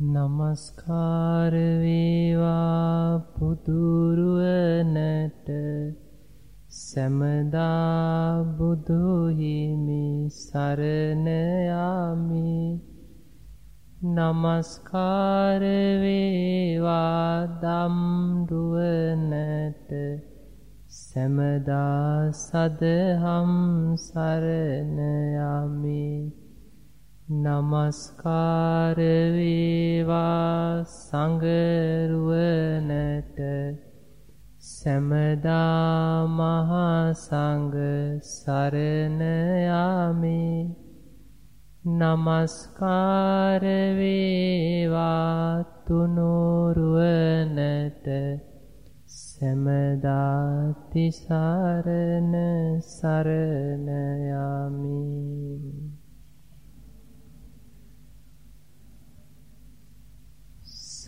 නමස්කාර වේවා පුදුරුවනට. සමදා බුදු හිමි සරණ යාමි. නමස්කාර වේවා ධම්රුවනට සමදා සදහම් සරණ යමි. නමස්කාර වේවා සංගරුවනට සමදා මහා සංඝ සරණ යමි. නමස්කාර වේවා තුනුරුවනට සමදා තිසරණ සරණ යමි.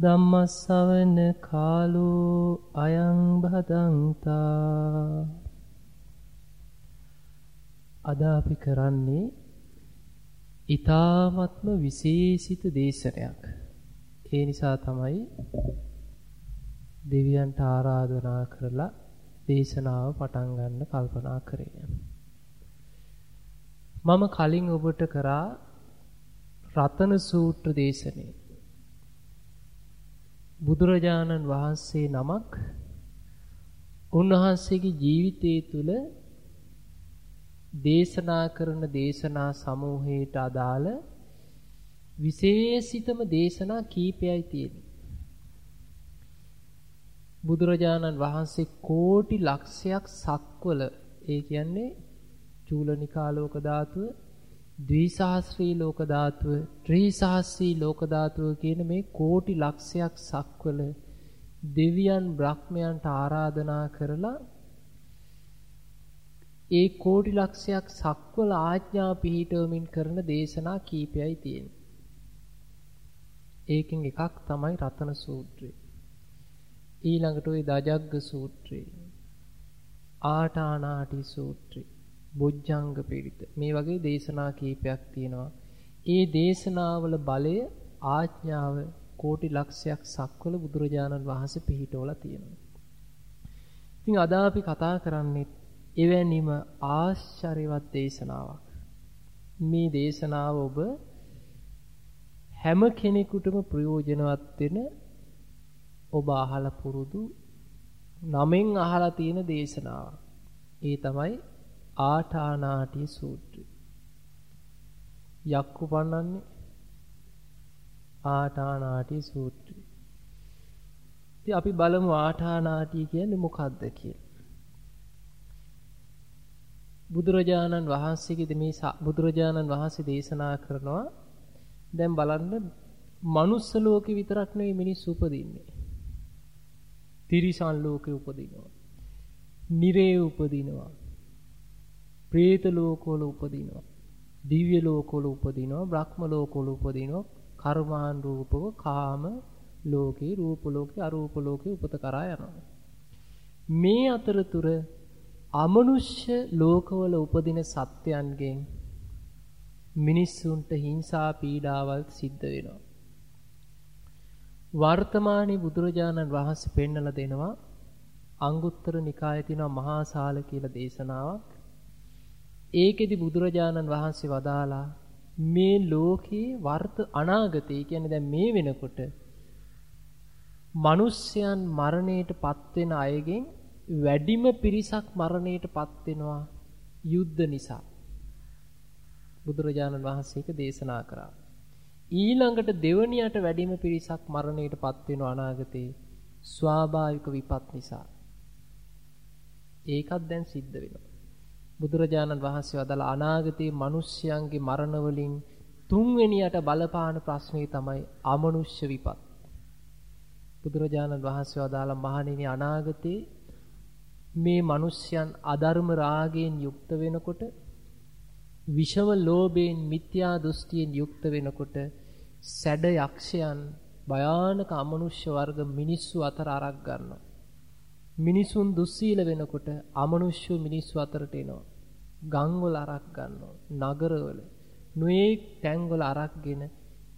ධම්මස්සවන කාලෝ අයං භදංතා අද අපි කරන්නේ ඊ타ත්ම විශේෂිත දේශනයක්. ඒ නිසා තමයි දෙවියන්ට ආරාධනා කරලා දේශනාව පටන් ගන්න කල්පනා කරේ. මම කලින් ඔබට කරා රතන සූත්‍ර දේශනේ. බුදුරජාණන් වහන්සේ නමක් උන්වහන්සේගේ ජීවිතය තුළ දේශනා කරන දේශනා සමූහයට අදාළ විශේෂිතම දේශනා කීපයයි තියෙන්නේ. බුදුරජාණන් වහන්සේ කෝටි ලක්ෂයක් සක්වල ඒ කියන්නේ චූලනිකාලෝක ධාතුව, ද්විසහස්‍රී ලෝක ධාතුව, ත්‍රිසහස්‍රී ලෝක ධාතුව කියන මේ කෝටි ලක්ෂයක් සක්වල දෙවියන් බ්‍රහ්මයන්ට ආරාධනා කරලා ඒ කෝටි ලක්ෂයක් සක්වල ආඥා පිහිටවමින් කරන දේශනා කීපයයි තියෙන්නේ. ඒකෙන් එකක් තමයි රතන සූත්‍රය. ඊළඟට ওই දජග්ග සූත්‍රය. ආටානාටි සූත්‍රය. බොජ්ජංග පිරිත. මේ වගේ දේශනා කීපයක් තියෙනවා. ඒ දේශනාවල බලය ආඥාව කෝටි ලක්ෂයක් සක්වල බුදුරජාණන් වහන්සේ පිහිටවලා තියෙනවා. ඉතින් අද අපි කතා කරන්නේ එවැනිම ආශ්චර්යවත් දේශනාවක්. මේ දේශනාව ඔබ හැම කෙනෙකුටම ප්‍රයෝජනවත් වෙන ඔබ අහලා පුරුදු නමෙන් අහලා තියෙන දේශනාවක්. ඒ තමයි ආඨානාටි සූත්‍රය. යක්කු පන්නන්නේ ආඨානාටි සූත්‍රය. ඉතින් අපි බලමු ආඨානාටි කියන්නේ මොකක්ද කියලා. බුදුරජාණන් වහන්සේගේ මේ බුදුරජාණන් වහන්සේ දේශනා කරනවා දැන් බලන්න මනුස්ස ලෝකේ විතරක් නෙවෙයි මිනිස්සු උපදින්නේ. තිරිසන් ලෝකේ උපදිනවා. නිරේ උපදිනවා. പ്രേත ලෝකවල උපදිනවා. දිව්‍ය ලෝකවල උපදිනවා. බ්‍රහ්ම ලෝකවල උපදිනවා. කර්මාන් රූපව කාම ලෝකේ රූප ලෝකේ අරූප ලෝකේ උපත කරා යනවා. මේ අතරතුර අමනුෂ්‍ය ලෝකවල උපදින සත්‍යයන්ගෙන් මිනිස්සුන්ට හිංසා පීඩාවල් සිද්ධ වෙනවා. වර්තමානයේ බුදුරජාණන් වහන්සේ පෙන්නලා දෙනවා අංගුත්තර නිකායේ තියෙන මහා සාල කියලා දේශනාවක්. ඒකෙදි බුදුරජාණන් වහන්සේ වදාලා මේ ලෝකේ වර්ත අනාගතේ කියන්නේ දැන් මේ වෙනකොට මිනිස්යන් මරණයට පත් වෙන අයගෙන් වැඩිම පිරිසක් මරණයට පත් වෙනවා යුද්ධ නිසා. බුදුරජාණන් වහන්සේක දේශනා කරා. ඊළඟට දෙවනියට වැඩිම පිරිසක් මරණයට පත් වෙන අනාගතේ ස්වාභාවික විපත් නිසා. ඒකත් දැන් සිද්ධ වෙනවා. බුදුරජාණන් වහන්සේ වදාළ අනාගතයේ මිනිස්යන්ගේ මරණ වලින් තුන්වෙනියට බලපාන ප්‍රශ්නේ තමයි අමනුෂ්‍ය විපත්. බුදුරජාණන් වහන්සේ වදාලා මහණෙනි අනාගතේ මේ මිනිස්යන් අධර්ම රාගයෙන් යුක්ත වෙනකොට විෂම ලෝභයෙන් මිත්‍යා දෘෂ්ටියෙන් යුක්ත වෙනකොට සැඩ යක්ෂයන් භයානක අමනුෂ්‍ය වර්ග මිනිස්සු අතර අරක් ගන්නවා. මිනිසුන් දුස්සීල වෙනකොට අමනුෂ්‍ය මිනිස්සු අතරට එනවා. ගංවල අරක් ගන්නවා. නගරවල නොයෙක් තැන්වල අරක්ගෙන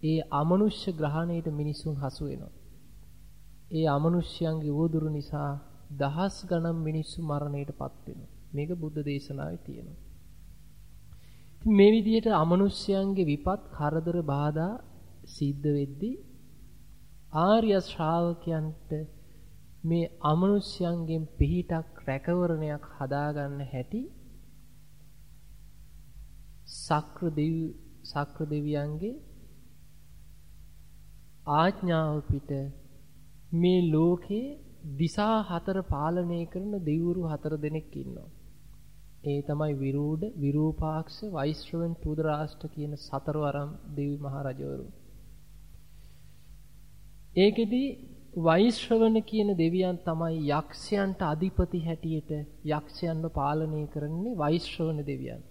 ඒ අමනුෂ්‍ය ග්‍රහණයට මිනිසුන් හසු වෙනවා. ඒ අමනුෂ්‍යයන්ගේ උවදුරු නිසා දහස් ගණන් මිනිස්සු මරණයටපත් වෙනවා. මේක බුද්ධ දේශනාවේ තියෙනවා. මේ විදිහට අමනුෂ්‍යයන්ගේ විපත් කරදර බාධා සිද්ධ වෙද්දී ආර්ය ශ්‍රාවකයන්ට මේ අමනුෂ්‍යයන්ගෙන් පිහිටක් රැකවරණයක් හදාගන්න හැටි සක්‍ර දෙව් සක්‍ර දෙවියන්ගේ ආඥාව පිට මේ ලෝකේ දිසා හතර පාලනය කරන දෙවිවරු හතර දෙනෙක් ඉන්නවා. ඒ තමයි විරූඩ, විරූපාක්ෂ, වෛශ්‍රවණ, තුදරාෂ්ට්‍ර කියන සතරවරම් දෙවි මහ රජවරු. ඒකෙදි වෛශ්‍රවණ කියන දෙවියන් තමයි යක්ෂයන්ට අධිපති හැටියට යක්ෂයන්ව පාලනය කරන්නේ වෛශ්‍රවණ දෙවියන්.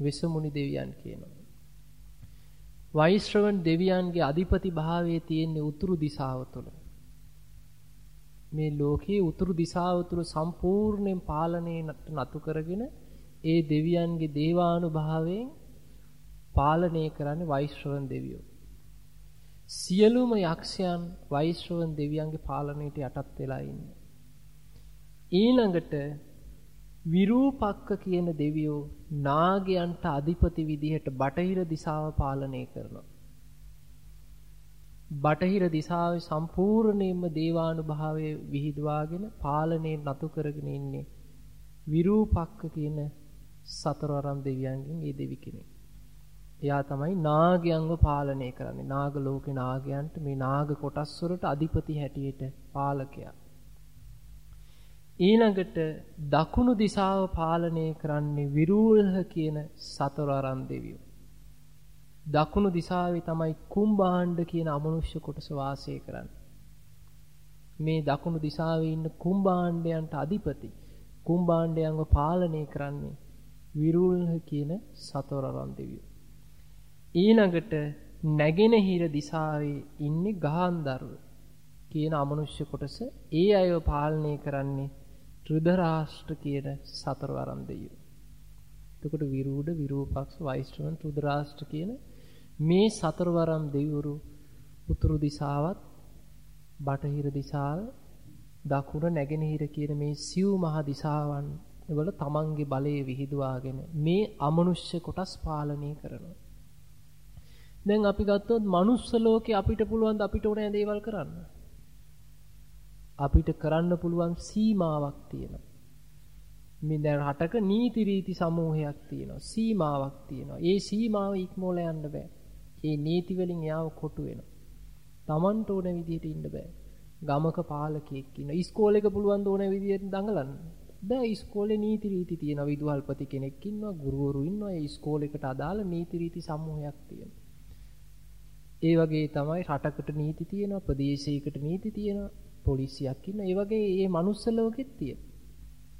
විසමුනි දෙවියන් කියනවා. වෛශ්‍රවණ දෙවියන්ගේ අධිපති භාවයේ තියෙන්නේ උතුරු දිශාව තුළ. මේ ලෝකයේ උතුරු දිශාව තුළ සම්පූර්ණයෙන් පාලනය නතු කරගෙන ඒ දෙවියන්ගේ දේවානුභාවයෙන් පාලනය කරන්නේ වෛශ්‍රවණ දෙවියෝ. සියලුම යක්ෂයන් වෛශ්‍රවණ දෙවියන්ගේ පාලනයට යටත් වෙලා ඉන්නේ. ඊළඟට විරූපක්ක කියන දෙවියෝ නාගයන්ට අධිපති විදිහට බටහිර දිසාව පාලනය කරනවා. බටහිර දිසාවේ සම්පූර්ණයෙන්ම දේවානුභාවය විහිදුවාගෙන පාලනය නතු කරගෙන ඉන්නේ විරූපක්ක කියන සතරවරම් දෙවියන්ගෙන් ඒ දෙවි කෙනෙක්. එයා තමයි නාගයන්ව පාලනය කරන්නේ. නාග ලෝකේ නාගයන්ට මේ නාග කොටස් වලට අධිපති හැටියට පාලකයා. ඊළඟට දකුණු දිසාව පාලනය කරන්නේ විරූලහ කියන සතරවරම් දෙවියෝ. දකුණු දිසාවේ තමයි කුම්භාණ්ඩ කියන අමනුෂ්‍ය කොටස වාසය කරන්නේ. මේ දකුණු දිසාවේ ඉන්න කුම්භාණ්ඩයන්ට අධිපති කුම්භාණ්ඩයන්ව පාලනය කරන්නේ විරුල්හ කියන සතරවරම් දෙවියෝ. ඊළඟට නැගෙනහිර දිසාවේ ඉන්නේ ගාන්ධර්ව කියන අමනුෂ්‍ය කොටස ඒ අයව පාලනය කරන්නේ ත්‍රිදරාෂ්ට්‍ර කියන සතරවරම් දෙවියෝ. එතකොට විරූඩ විරූපක්ෂ වෛශ්‍රවණ ත්‍රිදරාෂ්ට්‍ර කියන මේ සතරවරම් දෙවිවරු උතුරු දිසාවත් බටහිර දිසාව දකුණ නැගෙනහිර කියන මේ සිව් මහ දිසාවන් වල තමන්ගේ බලය විහිදුවාගෙන මේ අමනුෂ්‍ය කොටස් පාලනය කරනවා. දැන් අපි ගත්තොත් මනුස්ස ලෝකේ අපිට පුළුවන් අපිට ඕනෑ දේවල් කරන්න. අපිට කරන්න පුළුවන් සීමාවක් තියෙනවා. මේ දැන් රටක නීති රීති සමූහයක් තියෙනවා. සීමාවක් තියෙනවා. ඒ සීමාව ඉක්මවල යන්න බෑ. ඒ නීති වලින් යාව කොටු වෙනවා. Tamanට ඕන විදිහට ඉන්න බෑ. ගමක පාලකයෙක් ඉන්න. ඉස්කෝලේක පුළුවන් ඕන විදිහට දඟලන්න. බෑ ඉස්කෝලේ නීති රීති තියෙනවා. විදුහල්පති කෙනෙක් ඉන්නවා, ගුරුවරු ඉන්නවා. ඒ ඉස්කෝලේකට අදාළ නීති රීති සමූහයක් තියෙනවා. ඒ වගේ තමයි රටකට නීති තියෙනවා, ප්‍රදේශයකට නීති තියෙනවා, පොලිසියක් ඉන්නවා. ඒ වගේ මේ මනුස්ස ලෝකෙත් තියෙනවා.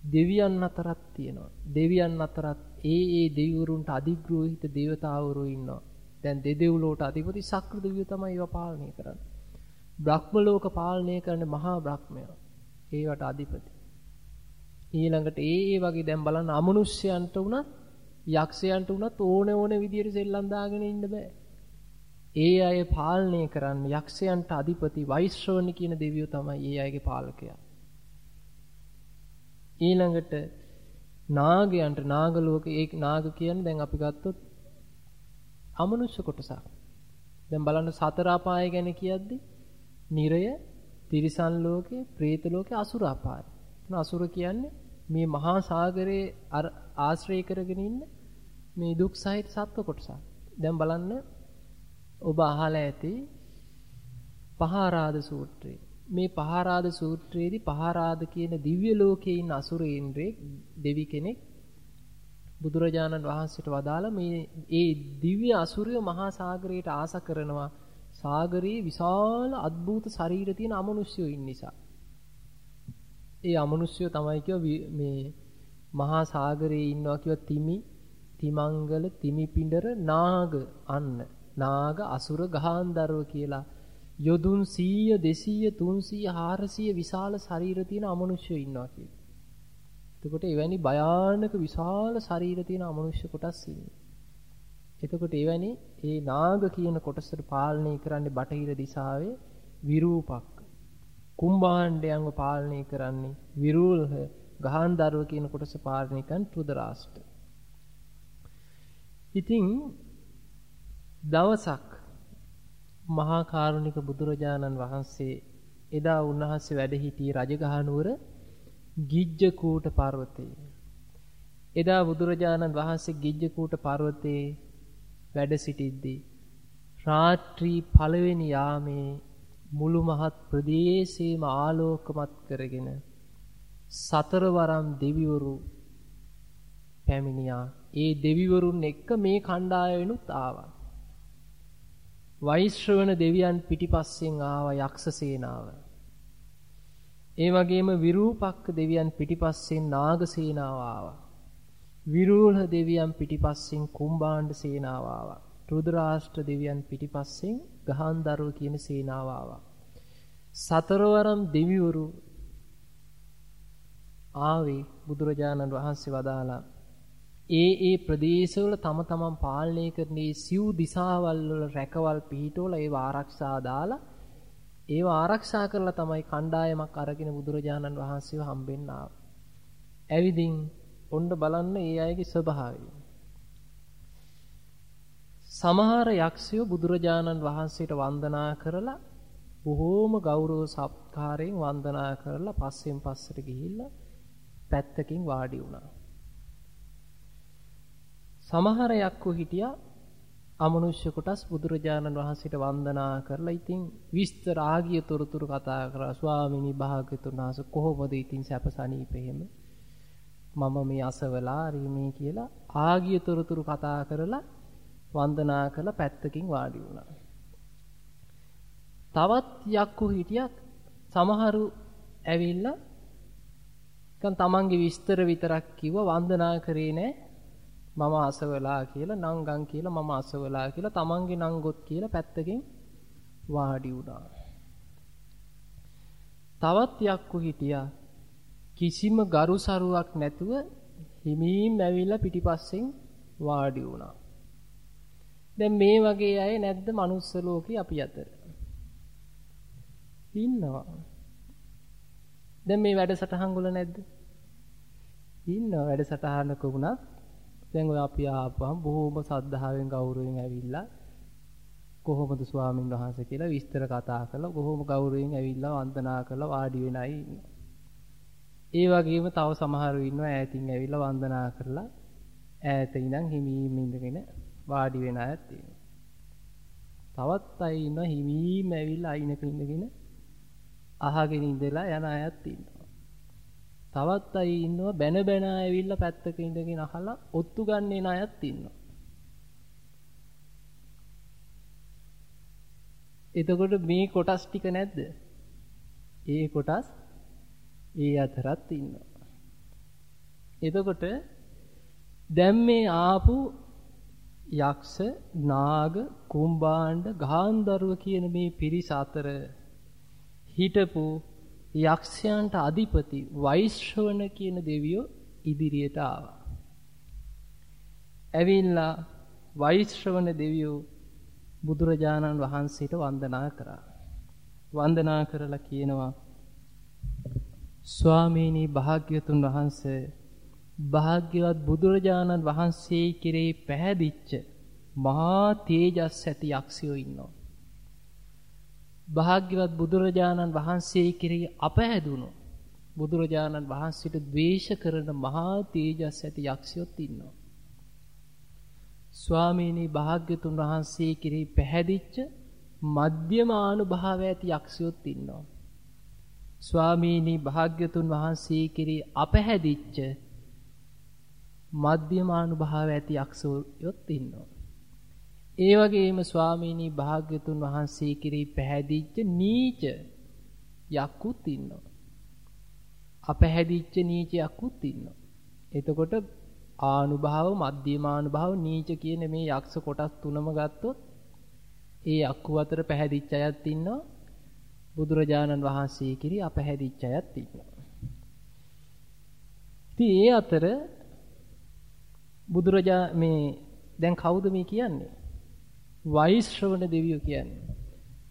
දෙවියන් අතරත් තියෙනවා. දෙවියන් අතරත් ඒ ඒ දෙවිවරුන්ට අධිග්‍රහිත දේවතාවරු ඉන්නවා. දැන් දෙදෙව්ලෝට අධිපති සක්‍ර දෙවියෝ තමයි ඒවා පාලනය කරන්නේ. බ්‍රහ්ම ලෝක පාලනය කරන මහා බ්‍රහ්මයා. ඒවට අධිපති. ඊළඟට ඒ ඒ වගේ දැන් බලන්න අමනුෂ්‍යයන්ට උනත් යක්ෂයන්ට උනත් ඕන ඕන විදියට සෙල්ලම් දාගෙන ඉන්න බෑ. ඒ අය පාලනය කරන්න යක්ෂයන්ට අධිපති වෛශ්‍රවණ කියන දෙවියෝ තමයි ඒ අයගේ පාලකයා. ඊළඟට නාගයන්ට නාග ලෝකේ ඒ නාග කියන්නේ දැන් අපි ගත්තොත් අමනුෂ්‍ය කොටසක්. දැන් බලන්න සතර අපාය ගැන කියද්දි නිරය, තිරිසන් ලෝකේ, പ്രേත ලෝකේ, අසුර අපාය. එතන අසුර කියන්නේ මේ මහා සාගරයේ ආශ්‍රය කරගෙන ඉන්න මේ දුක් සහිත සත්ව කොටසක්. දැන් බලන්න ඔබ අහලා ඇති පහාරාද සූත්‍රය. මේ පහාරාද සූත්‍රයේදී පහාරාද කියන දිව්‍ය ලෝකයේ ඉන්න අසුරේන්ද්‍රේ දෙවි කෙනෙක් බුදුරජාණන් වහන්සේට වදාළ මේ ඒ දිව්‍ය අසුරය මහා සාගරයට ආස කරනවා සාගරයේ විශාල අద్భుත ශරීර තියෙන අමනුෂ්‍යයෝ ඉන්න නිසා. ඒ අමනුෂ්‍යයෝ තමයි කියව මේ මහා සාගරයේ ඉන්නවා කියව තිමි, තිමංගල, තිමිපිඬර, නාග අන්න. නාග අසුර ගහාන්දරව කියලා යොදුන් 100 200 300 400 විශාල ශරීර තියෙන අමනුෂ්‍යයෝ ඉන්නවා කියලා. එතකොට එවැනි භයානක විශාල ශරීර තියෙන අමනුෂ්‍ය කොටස් ඉන්නේ. එතකොට එවැනි ඒ නාග කියන කොටසට පාලනය කරන්නේ බටහිර දිසාවේ විරූපක්. කුම්භාණ්ඩයන්ව පාලනය කරන්නේ විරූල්හ ගහන්දරුව කියන කොටස පාලනය කරන ත්‍රුදරාෂ්ට්‍ර. ඉතින් දවසක් මහා කාරුණික බුදුරජාණන් වහන්සේ එදා උන්වහන්සේ වැඩ සිටි රජගහනුවර ගිජ්ජකූට පර්වතයේ. එදා බුදුරජාණන් වහන්සේ ගිජ්ජකූට පර්වතයේ වැඩ සිටිද්දී රාත්‍රී පළවෙනි යාමේ මුළු මහත් ප්‍රදේශයේම ආලෝකමත් කරගෙන සතරවරම් දෙවිවරු පැමිණියා. ඒ දෙවිවරුන් එක්ක මේ කණ්ඩායමනුත් ආවා. වෛශ්‍රවණ දෙවියන් පිටිපස්සෙන් ආවා යක්ෂ සේනාව. ඒ වගේම විරූපක්ක දෙවියන් පිටිපස්සෙන් නාග සේනාව ආවා. විරූල්හ දෙවියන් පිටිපස්සෙන් කුම්භාණ්ඩ සේනාව ආවා. රුද්‍රාෂ්ට්‍ර දෙවියන් පිටිපස්සෙන් ගහන්දරුව කියන සේනාව ආවා. සතරවරම් දෙවිවරු ආවේ බුදුරජාණන් වහන්සේ වදාලා ඒ ඒ ප්‍රදේශවල තම තමන් පාලනය කරන්නේ සිව් දිසාවල් වල රැකවල් පිහිටවල ඒව ආරක්ෂා දාලා ඒව ආරක්ෂා කරලා තමයි කණ්ඩායමක් අරගෙන බුදුරජාණන් වහන්සේව හම්බෙන්න ආවේ. ඇවිදින් ඔන්න බලන්න ඒ අයගේ ස්වභාවය. සමහර යක්ෂයෝ බුදුරජාණන් වහන්සේට වන්දනා කරලා බොහෝම ගෞරව සත්කාරයෙන් වන්දනා කරලා පස්සෙන් පස්සට ගිහිල්ලා පැත්තකින් වාඩි වුණා. සමහර යක්කෝ හිටියා අමනුෂ්‍ය කොටස් බුදුරජාණන් වහන්සේට වන්දනා කරලා ඉතින් විස්තර ආගිය තොරතුරු කතා කරා ස්වාමිනී භාග්‍යතුන් වහන්සේ කොහොමද ඉතින් සැපසනීප එහෙම මම මේ අසවලා රීමේ කියලා ආගිය තොරතුරු කතා කරලා වන්දනා කරලා පැත්තකින් වාඩි වුණා. තවත් යක්කු හිටියක් සමහරු ඇවිල්ලා නිකන් තමන්ගේ විස්තර විතරක් කිව්ව වන්දනා කරේ නෑ මම අසවලා කියලා නංගන් කියලා මම අසවලා කියලා තමන්ගේ නංගොත් කියලා පැත්තකින් වාඩි වුණා. තවත් යක්කු හිටියා කිසිම ගරු සරුවක් නැතුව හිමීම් ඇවිල්ලා පිටිපස්සෙන් වාඩි වුණා. දැන් මේ වගේ අය නැද්ද manuss ලෝකේ අපි අතර? ඉන්නවා. දැන් මේ වැඩසටහන් වල නැද්ද? ඉන්නවා වැඩසටහනක වුණත් දැන් ඔය අපි ආපුවම බොහොම සද්ධාවෙන් ගෞරවයෙන් ඇවිල්ලා කොහොමද ස්වාමින් වහන්සේ කියලා විස්තර කතා කරලා බොහොම ගෞරවයෙන් ඇවිල්ලා වන්දනා කරලා වාඩි වෙන අය ඉන්නවා. ඒ වගේම තව සමහරව ඉන්නවා ඈතින් ඇවිල්ලා වන්දනා කරලා ඈත ඉඳන් හිමීම ඉඳගෙන වාඩි වෙන අයත් ඉන්නවා. තවත් අය ඉන්නවා හිමීම ඇවිල්ලා අයිනක ඉඳගෙන අහගෙන ඉඳලා යන අයත් ඉන්නවා. තවත් අය ඉන්නවා බැන බැන ඇවිල්ලා පැත්තක ඉඳගෙන අහලා ඔත්තු ගන්න අයත් ඉන්නවා. එතකොට මේ කොටස් ටික නැද්ද? ඒ කොටස් ඒ අතරත් ඉන්නවා. එතකොට දැන් මේ ආපු යක්ෂ නාග කුම්භාණ්ඩ ගාන්ධර්ව කියන මේ පිරිස අතර හිටපු යක්ෂයන්ට අධිපති වෛශ්‍රවණ කියන දෙවියෝ ඉදිරියට ආවා. ඇවිල්ලා වෛශ්‍රවණ දෙවියෝ බුදුරජාණන් වහන්සේට වන්දනා කරා. වන්දනා කරලා කියනවා ස්වාමීනී භාග්‍යතුන් වහන්සේ භාග්‍යවත් බුදුරජාණන් වහන්සේ කෙරෙහි පැහැදිච්ච මහා තේජස් ඇති යක්ෂයෝ ඉන්නවා. භාග්‍යවත් බුදුරජාණන් වහන්සේ කෙරෙහි අපහැදුණු බුදුරජාණන් වහන්සේට ද්වේෂ කරන මහා තේජස් ඇති යක්ෂයොත් ඉන්නවා. ස්වාමීනී භාග්‍යතුන් වහන්සේ කෙරෙහි පැහැදිච්ච මධ්‍යමානුභාව ඇති යක්ෂයොත් ඉන්නවා. ස්වාමීනී භාග්‍යතුන් වහන්සේ කෙරෙහි අපහැදිච්ච මධ්‍යමානුභාව ඇති යක්ෂයොත් ඉන්නවා. ඒ වගේම ස්වාමීනි භාග්‍යතුන් වහන්සේ කිරී පැහැදිච්ච නීච යක්කුත් ඉන්නවා. අපැහැදිච්ච නීච යක්කුත් ඉන්නවා. එතකොට ආනුභාව මධ්‍යමානුභාව නීච කියන මේ යක්ෂ කොටස් තුනම ගත්තොත් ඒ යක්කු අතර පැහැදිච්ච අයත් ඉන්නවා. බුදුරජාණන් වහන්සේ කිරි අපැහැදිච්ච අයත් ඉන්නවා. ඉතින් ඒ අතර බුදුරජා මේ දැන් කවුද මේ කියන්නේ? වෛශ්‍රවණ දෙවියෝ කියන්නේ.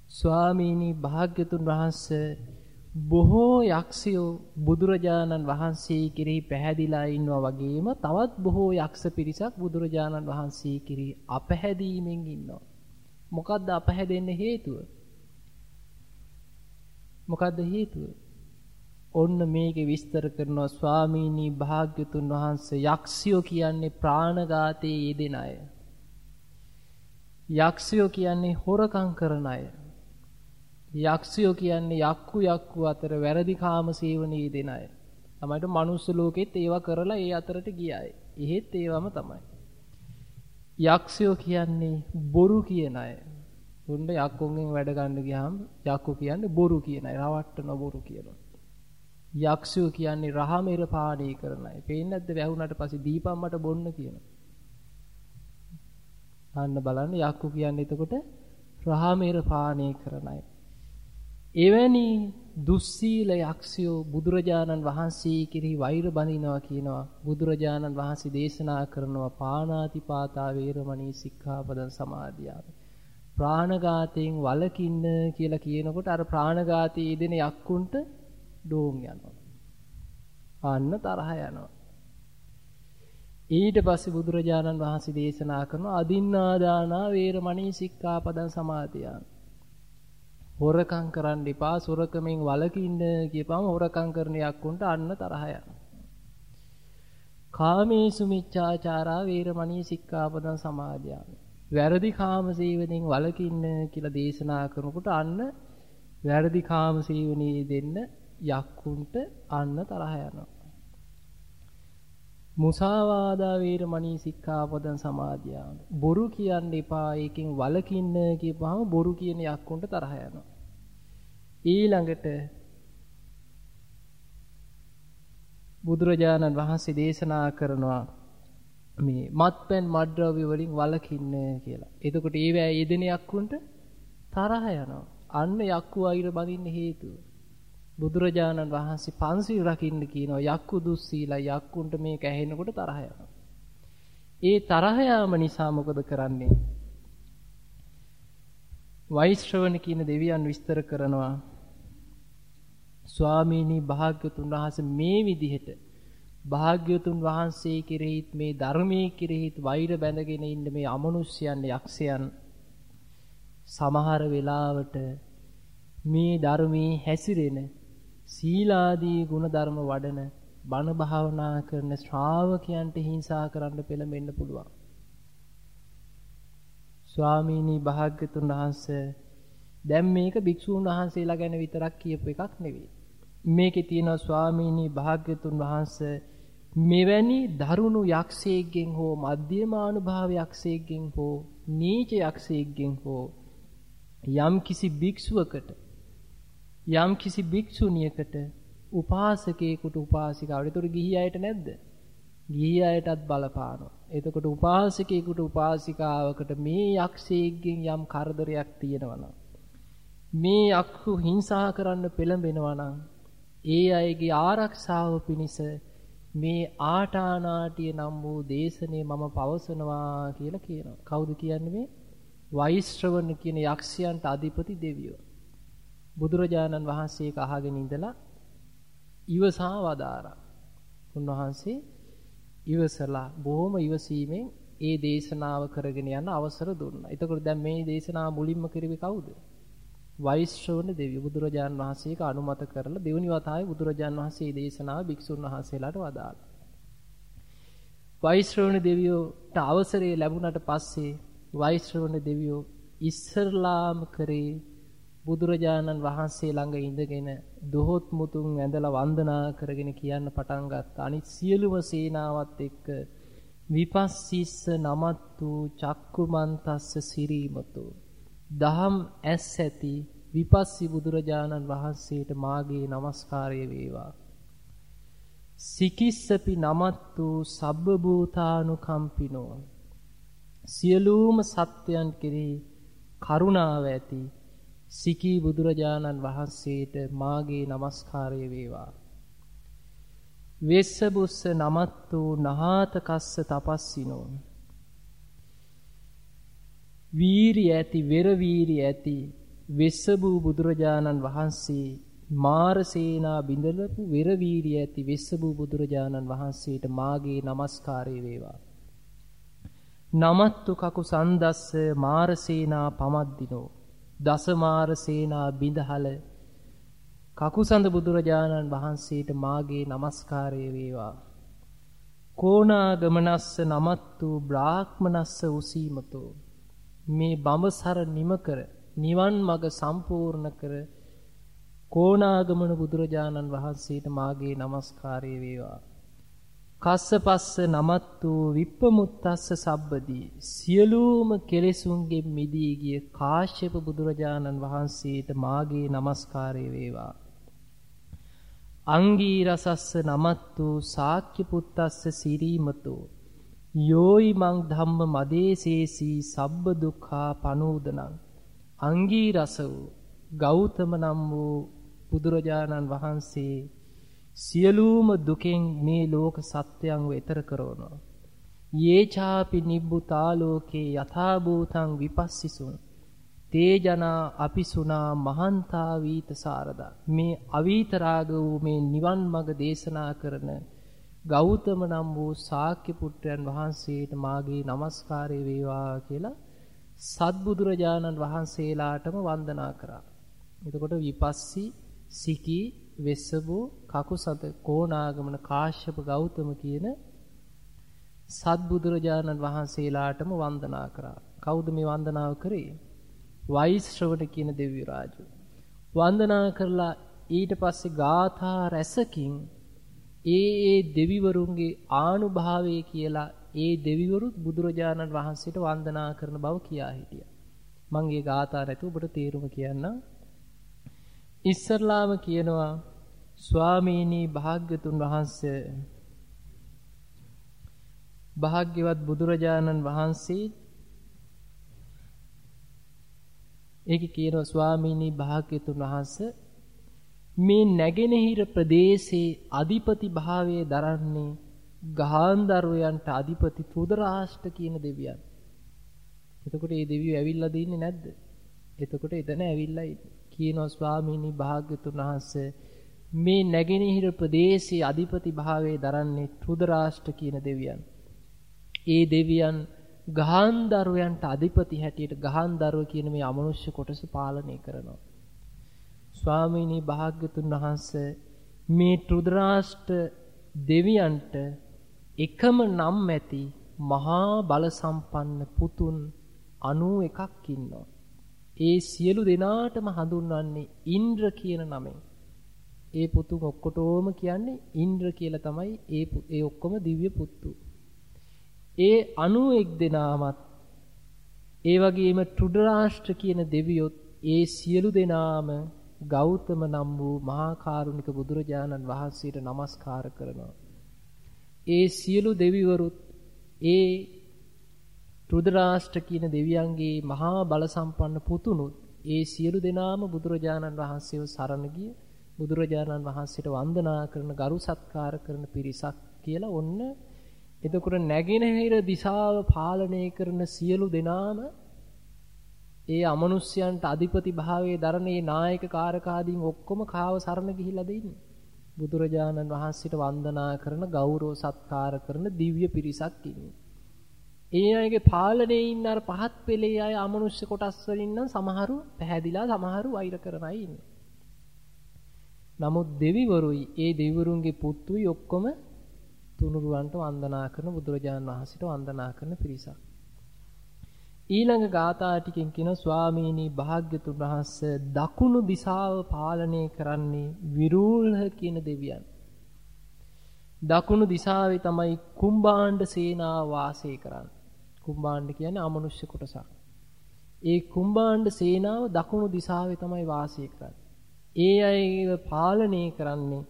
ස්වාමීනි භාග්‍යතුන් වහන්සේ බොහෝ යක්ෂයෝ බුදුරජාණන් වහන්සේ කෙරෙහි පැහැදිලා ඉන්නවා වගේම තවත් බොහෝ යක්ෂ පිරිසක් බුදුරජාණන් වහන්සේ කෙරෙහි අපැහැදීමෙන් ඉන්නවා. මොකද්ද අපැහැදෙන්න හේතුව? මොකද්ද හේතුව? ඔන්න මේකේ විස්තර කරනවා ස්වාමීනි භාග්‍යතුන් වහන්සේ යක්ෂයෝ කියන්නේ ප්‍රාණඝාතයේ යෙදෙන අය. යක්ෂයෝ කියන්නේ හොරකම් කරන අය. යක්ෂයෝ කියන්නේ යක්කු යක්කු අතර වැරදි කාම සේවනයේ යෙදෙන අය. තමයිට මනුස්ස ලෝකෙත් ඒවා කරලා ඒ අතරට ගිය අය. එහෙත් ඒවම තමයි. යක්ෂයෝ කියන්නේ බොරු කියන අය. උන්ට යක්කුන්ගෙන් වැඩ ගන්න ගියාම යක්කු කියන්නේ බොරු කියන අය. රවට්ටන බොරු කියනවා. යක්ෂයෝ කියන්නේ රහමෙර පානය කරන අය. පේන්නේ නැද්ද වැහුණාට පස්සේ දීපම් මට බොන්න කියනවා. අන්න බලන්න යක්කු කියන්නේ එතකොට රහමෙර පානය කරන අය. එවැනි දුස්සීල යක්ෂයෝ බුදුරජාණන් වහන්සේ කෙරෙහි වෛර බඳිනවා කියනවා. බුදුරජාණන් වහන්සේ දේශනා කරනවා පාණාතිපාතා වේරමණී සික්ඛාපදං සමාදියාව. ප්‍රාණඝාතයෙන් වළකින්න කියලා කියනකොට අර ප්‍රාණඝාතයේ යෙදෙන යක්කුන්ට ඩෝන් යනවා. අන්න තරහ යනවා. ඊට පස්සේ බුදුරජාණන් වහන්සේ දේශනා කරන අදින්නාදානා වේරමණී සික්ඛාපදං සමාදියාව. හොරකම් කරන්න එපා සොරකමෙන් වළකින්න කියපම හොරකම් කරන යක්කුන්ට අන්න තරහ යනවා. කාමේසු මිච්ඡාචාරා වේරමණී සික්ඛාපදං සමාදියාමි. වැරදි කාම සේවනයෙන් වළකින්න කියලා දේශනා කරනකොට අන්න වැරදි කාම සේවනයේ දෙන්න යක්කුන්ට අන්න තරහ යනවා. මුසාවාදා වේරමණී සික්ඛාපදං සමාදියාමි. බොරු කියන්න එපා ඒකෙන් වළකින්න කියපුවාම බොරු කියන යක්කුන්ට තරහ යනවා. ඊළඟට බුදුරජාණන් වහන්සේ දේශනා කරනවා මේ මත්පැන් මඩ්ද්‍රව්‍ය වලින් වළකින්න කියලා. එතකොට ඒවැ යෙදෙන යක්කුන්ට තරහ යනවා. අන්න යක්කු අයිර බඳින්න හේතුව. බුදුරජාණන් වහන්සේ පන්සිල් රකින්න කියනවා යක්කු දුස්සීලා යක්කුන්ට මේක ඇහෙනකොට තරහ යනවා. ඒ තරහ යාම නිසා මොකද කරන්නේ? වෛශ්‍රවණ කියන දෙවියන් විස්තර කරනවා ස්වාමීනි භාග්‍යතුන් වහන්සේ මේ විදිහට භාග්‍යතුන් වහන්සේ කෙරෙහිත් මේ ධර්මයේ කෙරෙහිත් වෛර බැඳගෙන ඉන්න මේ අමනුෂ්‍යයන් යක්ෂයන් සමහර වෙලාවට මේ ධර්මයේ හැසිරෙන සීලාදී ගුණධර්ම වඩන බණ භාවනා කරන ශ්‍රාවකයන්ට හිංසා කරන්න පෙළඹෙන්න පුළුවන්. ස්වාමීනි භාග්‍යතුන් වහන්සේ දැන් මේක භික්ෂූන් වහන්සේලා ගැන විතරක් කියපු එකක් නෙවෙයි. මේකේ තියෙනවා ස්වාමීනි භාග්‍යතුන් වහන්සේ මෙවැනි දරුණු යක්ෂයෙක්ගෙන් හෝ මධ්‍යමානුභාව යක්ෂයෙක්ගෙන් හෝ නීච යක්ෂයෙක්ගෙන් හෝ යම් කිසි භික්ෂුවකට යම් කිසි භික්ෂුණියකට උපාසකයෙකුට උපාසිකාවට. ඒතර ගිහි අයට නැද්ද? ගිහි අයටත් බලපානවා. එතකොට උපාසකයෙකුට උපාසිකාවකට මේ යක්ෂයෙක්ගෙන් යම් කරදරයක් තියෙනවා මේ යක්ෂු හිංසා කරන්න පෙළඹෙනවා නම් ඒ අයගේ ආරක්ෂාව පිණිස මේ ආටානාටිය නම් වූ දේශනේ මම පවසනවා කියලා කියනවා. කවුද කියන්නේ මේ? වෛශ්‍රවණ කියන යක්ෂයන්ට අධිපති දෙවියෝ. බුදුරජාණන් වහන්සේ ඒක අහගෙන ඉඳලා ඉවසා වදාරා. උන්වහන්සේ ඉවසලා බොහොම ඉවසීමෙන් ඒ දේශනාව කරගෙන යන අවසර දුන්නා. එතකොට දැන් මේ දේශනාව මුලින්ම කිරුවේ කවුද? වෛශ්‍රවණ දෙවියෝ බුදුරජාන් වහන්සේක අනුමත කරලා දෙවනි වතාවේ බුදුරජාන් වහන්සේ දේශනාව භික්ෂුන් වහන්සේලාට වදාළා. වෛශ්‍රවණ දෙවියෝට අවසරය ලැබුණට පස්සේ වෛශ්‍රවණ දෙවියෝ ඉස්සරලාම කරේ බුදුරජාණන් වහන්සේ ළඟ ඉඳගෙන දොහොත් මුතුන් ඇඳලා වන්දනා කරගෙන කියන්න පටන් ගත්තා. අනිත් සියලුම සේනාවත් එක්ක විපස්සිස්ස නමත්තු චක්කුමන්තස්ස සිරීමතු. දහම් ඇස් ඇති විපස්සි බුදුරජාණන් වහන්සේට මාගේ নমස්කාරය වේවා. සිකිස්සපි නමත්තු සබ්බභූතානුකම්පිනෝ. සියලුම සත්‍යයන් කෙරෙහි කරුණාව ඇති සිකී බුදුරජාණන් වහන්සේට මාගේ নমස්කාරය වේවා. වෙස්ස බුස්ස නමත් වූ නහාත කස්ස තපස්සිනෝ. වීරි ඇති වෙර වීරි ඇති වෙස්ස වූ බුදුරජාණන් වහන්සේ මාරසේනා බිඳලපු වෙර වීරි ඇති වෙස්ස වූ බුදුරජාණන් වහන්සේට මාගේ নমස්කාරය වේවා. නමත්තු කකු සන්දස්ස මාරසේනා පමද්දිනෝ දසමාර සේනා බිඳහල කකුසඳ බුදුරජාණන් වහන්සේට මාගේ নমස්කාරය වේවා. කෝණාගමනස්ස නමත්තු බ්‍රාහ්මනස්ස උසීමතෝ මේ බඹසර නිම කර නිවන් මඟ සම්පූර්ණ කර කෝණාගමන බුදුරජාණන් වහන්සේට මාගේ নমස්කාරය වේවා. කස්සපස්ස නමත්තු විප්පමුත්තස්ස සබ්බදී. සියලුම කෙලෙසුන්ගෙන් මිදී ගිය කාශ්‍යප බුදුරජාණන් වහන්සේට මාගේ নমස්කාරය වේවා. අංගී රසස්ස නමත්තු සාක්‍ය පුත්තස්ස සිරීමතෝ. යෝයි මං ධම්ම මදේසේසී සබ්බ දුක්ඛා පනූදනං. අංගී රස වූ ගෞතම නම් වූ බුදුරජාණන් වහන්සේ සියලුම දුකෙන් මේ ලෝක සත්‍යයන්ව එතර කරනවා. යේචාපි නිබ්බුතාලෝකේ යථාභූතං විපස්සිසුන් තේ ජනා අපිසුනා මහන්තා වීත සාරදා මේ අවීත රාග වූ මේ නිවන් මඟ දේශනා කරන ගෞතම නම් වූ ශාක්‍ය පුත්‍රයන් වහන්සේට මාගේ নমස්කාරය වේවා කියලා සත්බුදුරජාණන් වහන්සේලාටම වන්දනා කරා. එතකොට විපස්සී සිකී වෙස්සබෝ කකුසත කෝණාගමන කාශ්‍යප ගෞතම කියන සත්බුදුරජාණන් වහන්සේලාටම වන්දනා කරා. කවුද මේ වන්දනාව කරේ? වෛශ්‍රවණ කියන දෙවි රාජු. වන්දනා කරලා ඊට පස්සේ ගාථා රැසකින් ඒ ඒ දෙවිවරුන්ගේ ආනුභාවය කියලා ඒ දෙවිවරුත් බුදුරජාණන් වහන්සේට වන්දනා කරන බව කියා හිටියා. මම ඒ ගාථා නැතුව ඔබට තේරුම කියන්නම්. ඉස්සරලාම කියනවා ස්වාමීනි භාග්‍යතුන් වහන්සේ භාග්‍යවත් බුදුරජාණන් වහන්සේ ඒකේ කියනවා ස්වාමීනි භාග්‍යතුන් වහන්සේ මේ නැගෙනහිර ප්‍රදේශයේ අධිපති භාවයේ දරන්නේ ගාන්ධර්වයන්ට අධිපති ත්‍රුදරාෂ්ට කියන දෙවියන්. එතකොට මේ දෙවියෝ ඇවිල්ලා දින්නේ නැද්ද? එතකොට එතන ඇවිල්ලා කියනවා ස්වාමීනි භාග්‍යතුන් වහන්සේ මේ නැගෙනහිර ප්‍රදේශයේ අධිපති භාවයේ දරන්නේ ත්‍රුදරාෂ්ට කියන දෙවියන්. ඒ දෙවියන් ගාන්ධර්වයන්ට අධිපති හැටියට ගාන්ධර්ව කියන මේ අමනුෂ්‍ය කොටස පාලනය කරනවා. ස්වාමීනි භාග්‍යතුන් වහන්සේ මේ ත්‍රුදරාෂ්ට දෙවියන්ට එකම නම් ඇති මහා බල සම්පන්න පුතුන් 91ක් ඉන්නවා. ඒ සියලු දෙනාටම හඳුන්වන්නේ ඉන්ද්‍ර කියන නමෙන්. ඒ පුතුන් ඔක්කොටම කියන්නේ ඉන්ද්‍ර කියලා තමයි ඒ ඒ ඔක්කොම දිව්‍ය පුතු. ඒ 91 දෙනාමත් ඒ වගේම ටුඩරාෂ්ට්‍ර කියන දෙවියොත් ඒ සියලු දෙනාම ගෞතම නම් වූ මහා කාරුණික බුදුරජාණන් වහන්සේට নমස්කාර කරනවා. ඒ සියලු දෙවිවරුත් ඒ රුද්‍රාෂ්ට්‍ර කියන දෙවියන්ගේ මහා බල සම්පන්න පුතුණුත් ඒ සියලු දෙනාම බුදුරජාණන් වහන්සේව සරණ ගිය බුදුරජාණන් වහන්සේට වන්දනා කරන ගරු සත්කාර කරන පිරිසක් කියලා ඔන්න එතකොට නැගෙනහිර දිශාව පාලනය කරන සියලු දෙනාම ඒ අමනුෂ්‍යයන්ට අධිපති භාවයේ දරණේ නායක කාරකාදීන් ඔක්කොම කාව සරණ ගිහිලා දෙන්නේ. බුදුරජාණන් වහන්සේට වන්දනා කරන ගෞරව සත්කාර කරන දිව්‍ය පිරිසක් ඉන්නේ. ඒ අයගේ පාලනයේ ඉන්න අර පහත් පෙළේ අය අමනුෂ්‍ය කොටස් වලින් නම් සමහරු පැහැදිලා සමහරු වෛර කරන අය ඉන්නේ. නමුත් දෙවිවරුයි ඒ දෙවිවරුන්ගේ පුතුයි ඔක්කොම තුනුරුවන්ට වන්දනා කරන බුදුරජාණන් වහන්සේට වන්දනා කරන පිරිසක්. ඊළඟ ගාථා ටිකෙන් කියන ස්වාමීනි භාග්‍යතුන් වහන්සේ දකුණු දිශාව පාලනය කරන්නේ විරූල්හ කියන දෙවියන්. දකුණු දිසාවේ තමයි කුම්භාණ්ඩ සේනාව වාසය කරන්නේ. කුම්භාණ්ඩ කියන්නේ අමනුෂ්‍ය කොටසක්. ඒ කුම්භාණ්ඩ සේනාව දකුණු දිසාවේ තමයි වාසය කරන්නේ. ඒ අයව පාලනය කරන්නේ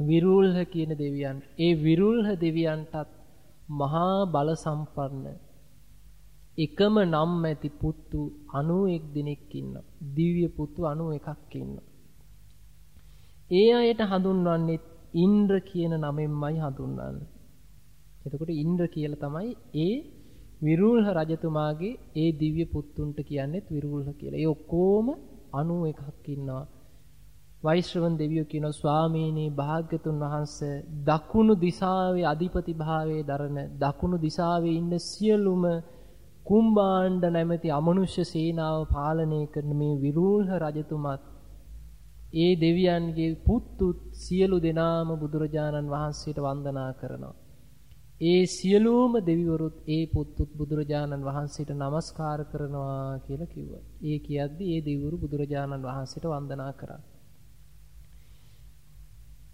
විරුල්හ කියන දෙවියන්. ඒ විරුල්හ දෙවියන්ටත් මහා බල සම්පන්න එකම නම් ඇති පුත්තු 91 දෙනෙක් ඉන්නවා. දිව්‍ය පුත්තු 91ක් ඉන්නවා. ඒ අයට හඳුන්වන්නේ ඉන්ද්‍ර කියන නමෙන්මයි හඳුන්වන්නේ. එතකොට ඉන්ද්‍ර කියලා තමයි ඒ විරුල්හ රජතුමාගේ ඒ දිව්‍ය පුත්තුන්ට කියන්නේත් විරුල්හ කියලා. ඒ ඔක්කොම 91ක් ඉන්නවා. වෛශ්‍රවන් දෙවියෝ කියන ස්වාමීනි භාග්‍යතුන් වහන්සේ දකුණු දිසාවේ අධිපති භාවයේ දරන දකුණු දිසාවේ ඉන්න සියලුම කුම්භාණ්ඩ නැමැති අමනුෂ්‍ය සේනාව පාලනය කරන මේ විරූල්හ රජතුමත් ඒ දෙවියන්ගේ පුත්තුත් සියලු දෙනාම බුදුරජාණන් වහන්සේට වන්දනා කරනවා. ඒ සියලුම දෙවිවරුත් ඒ පුත්තුත් බුදුරජාණන් වහන්සේට নমස්කාර කරනවා කියලා කිව්වා. ඒ කියද්දි ඒ දෙවිවරු බුදුරජාණන් වහන්සේට වන්දනා කරා.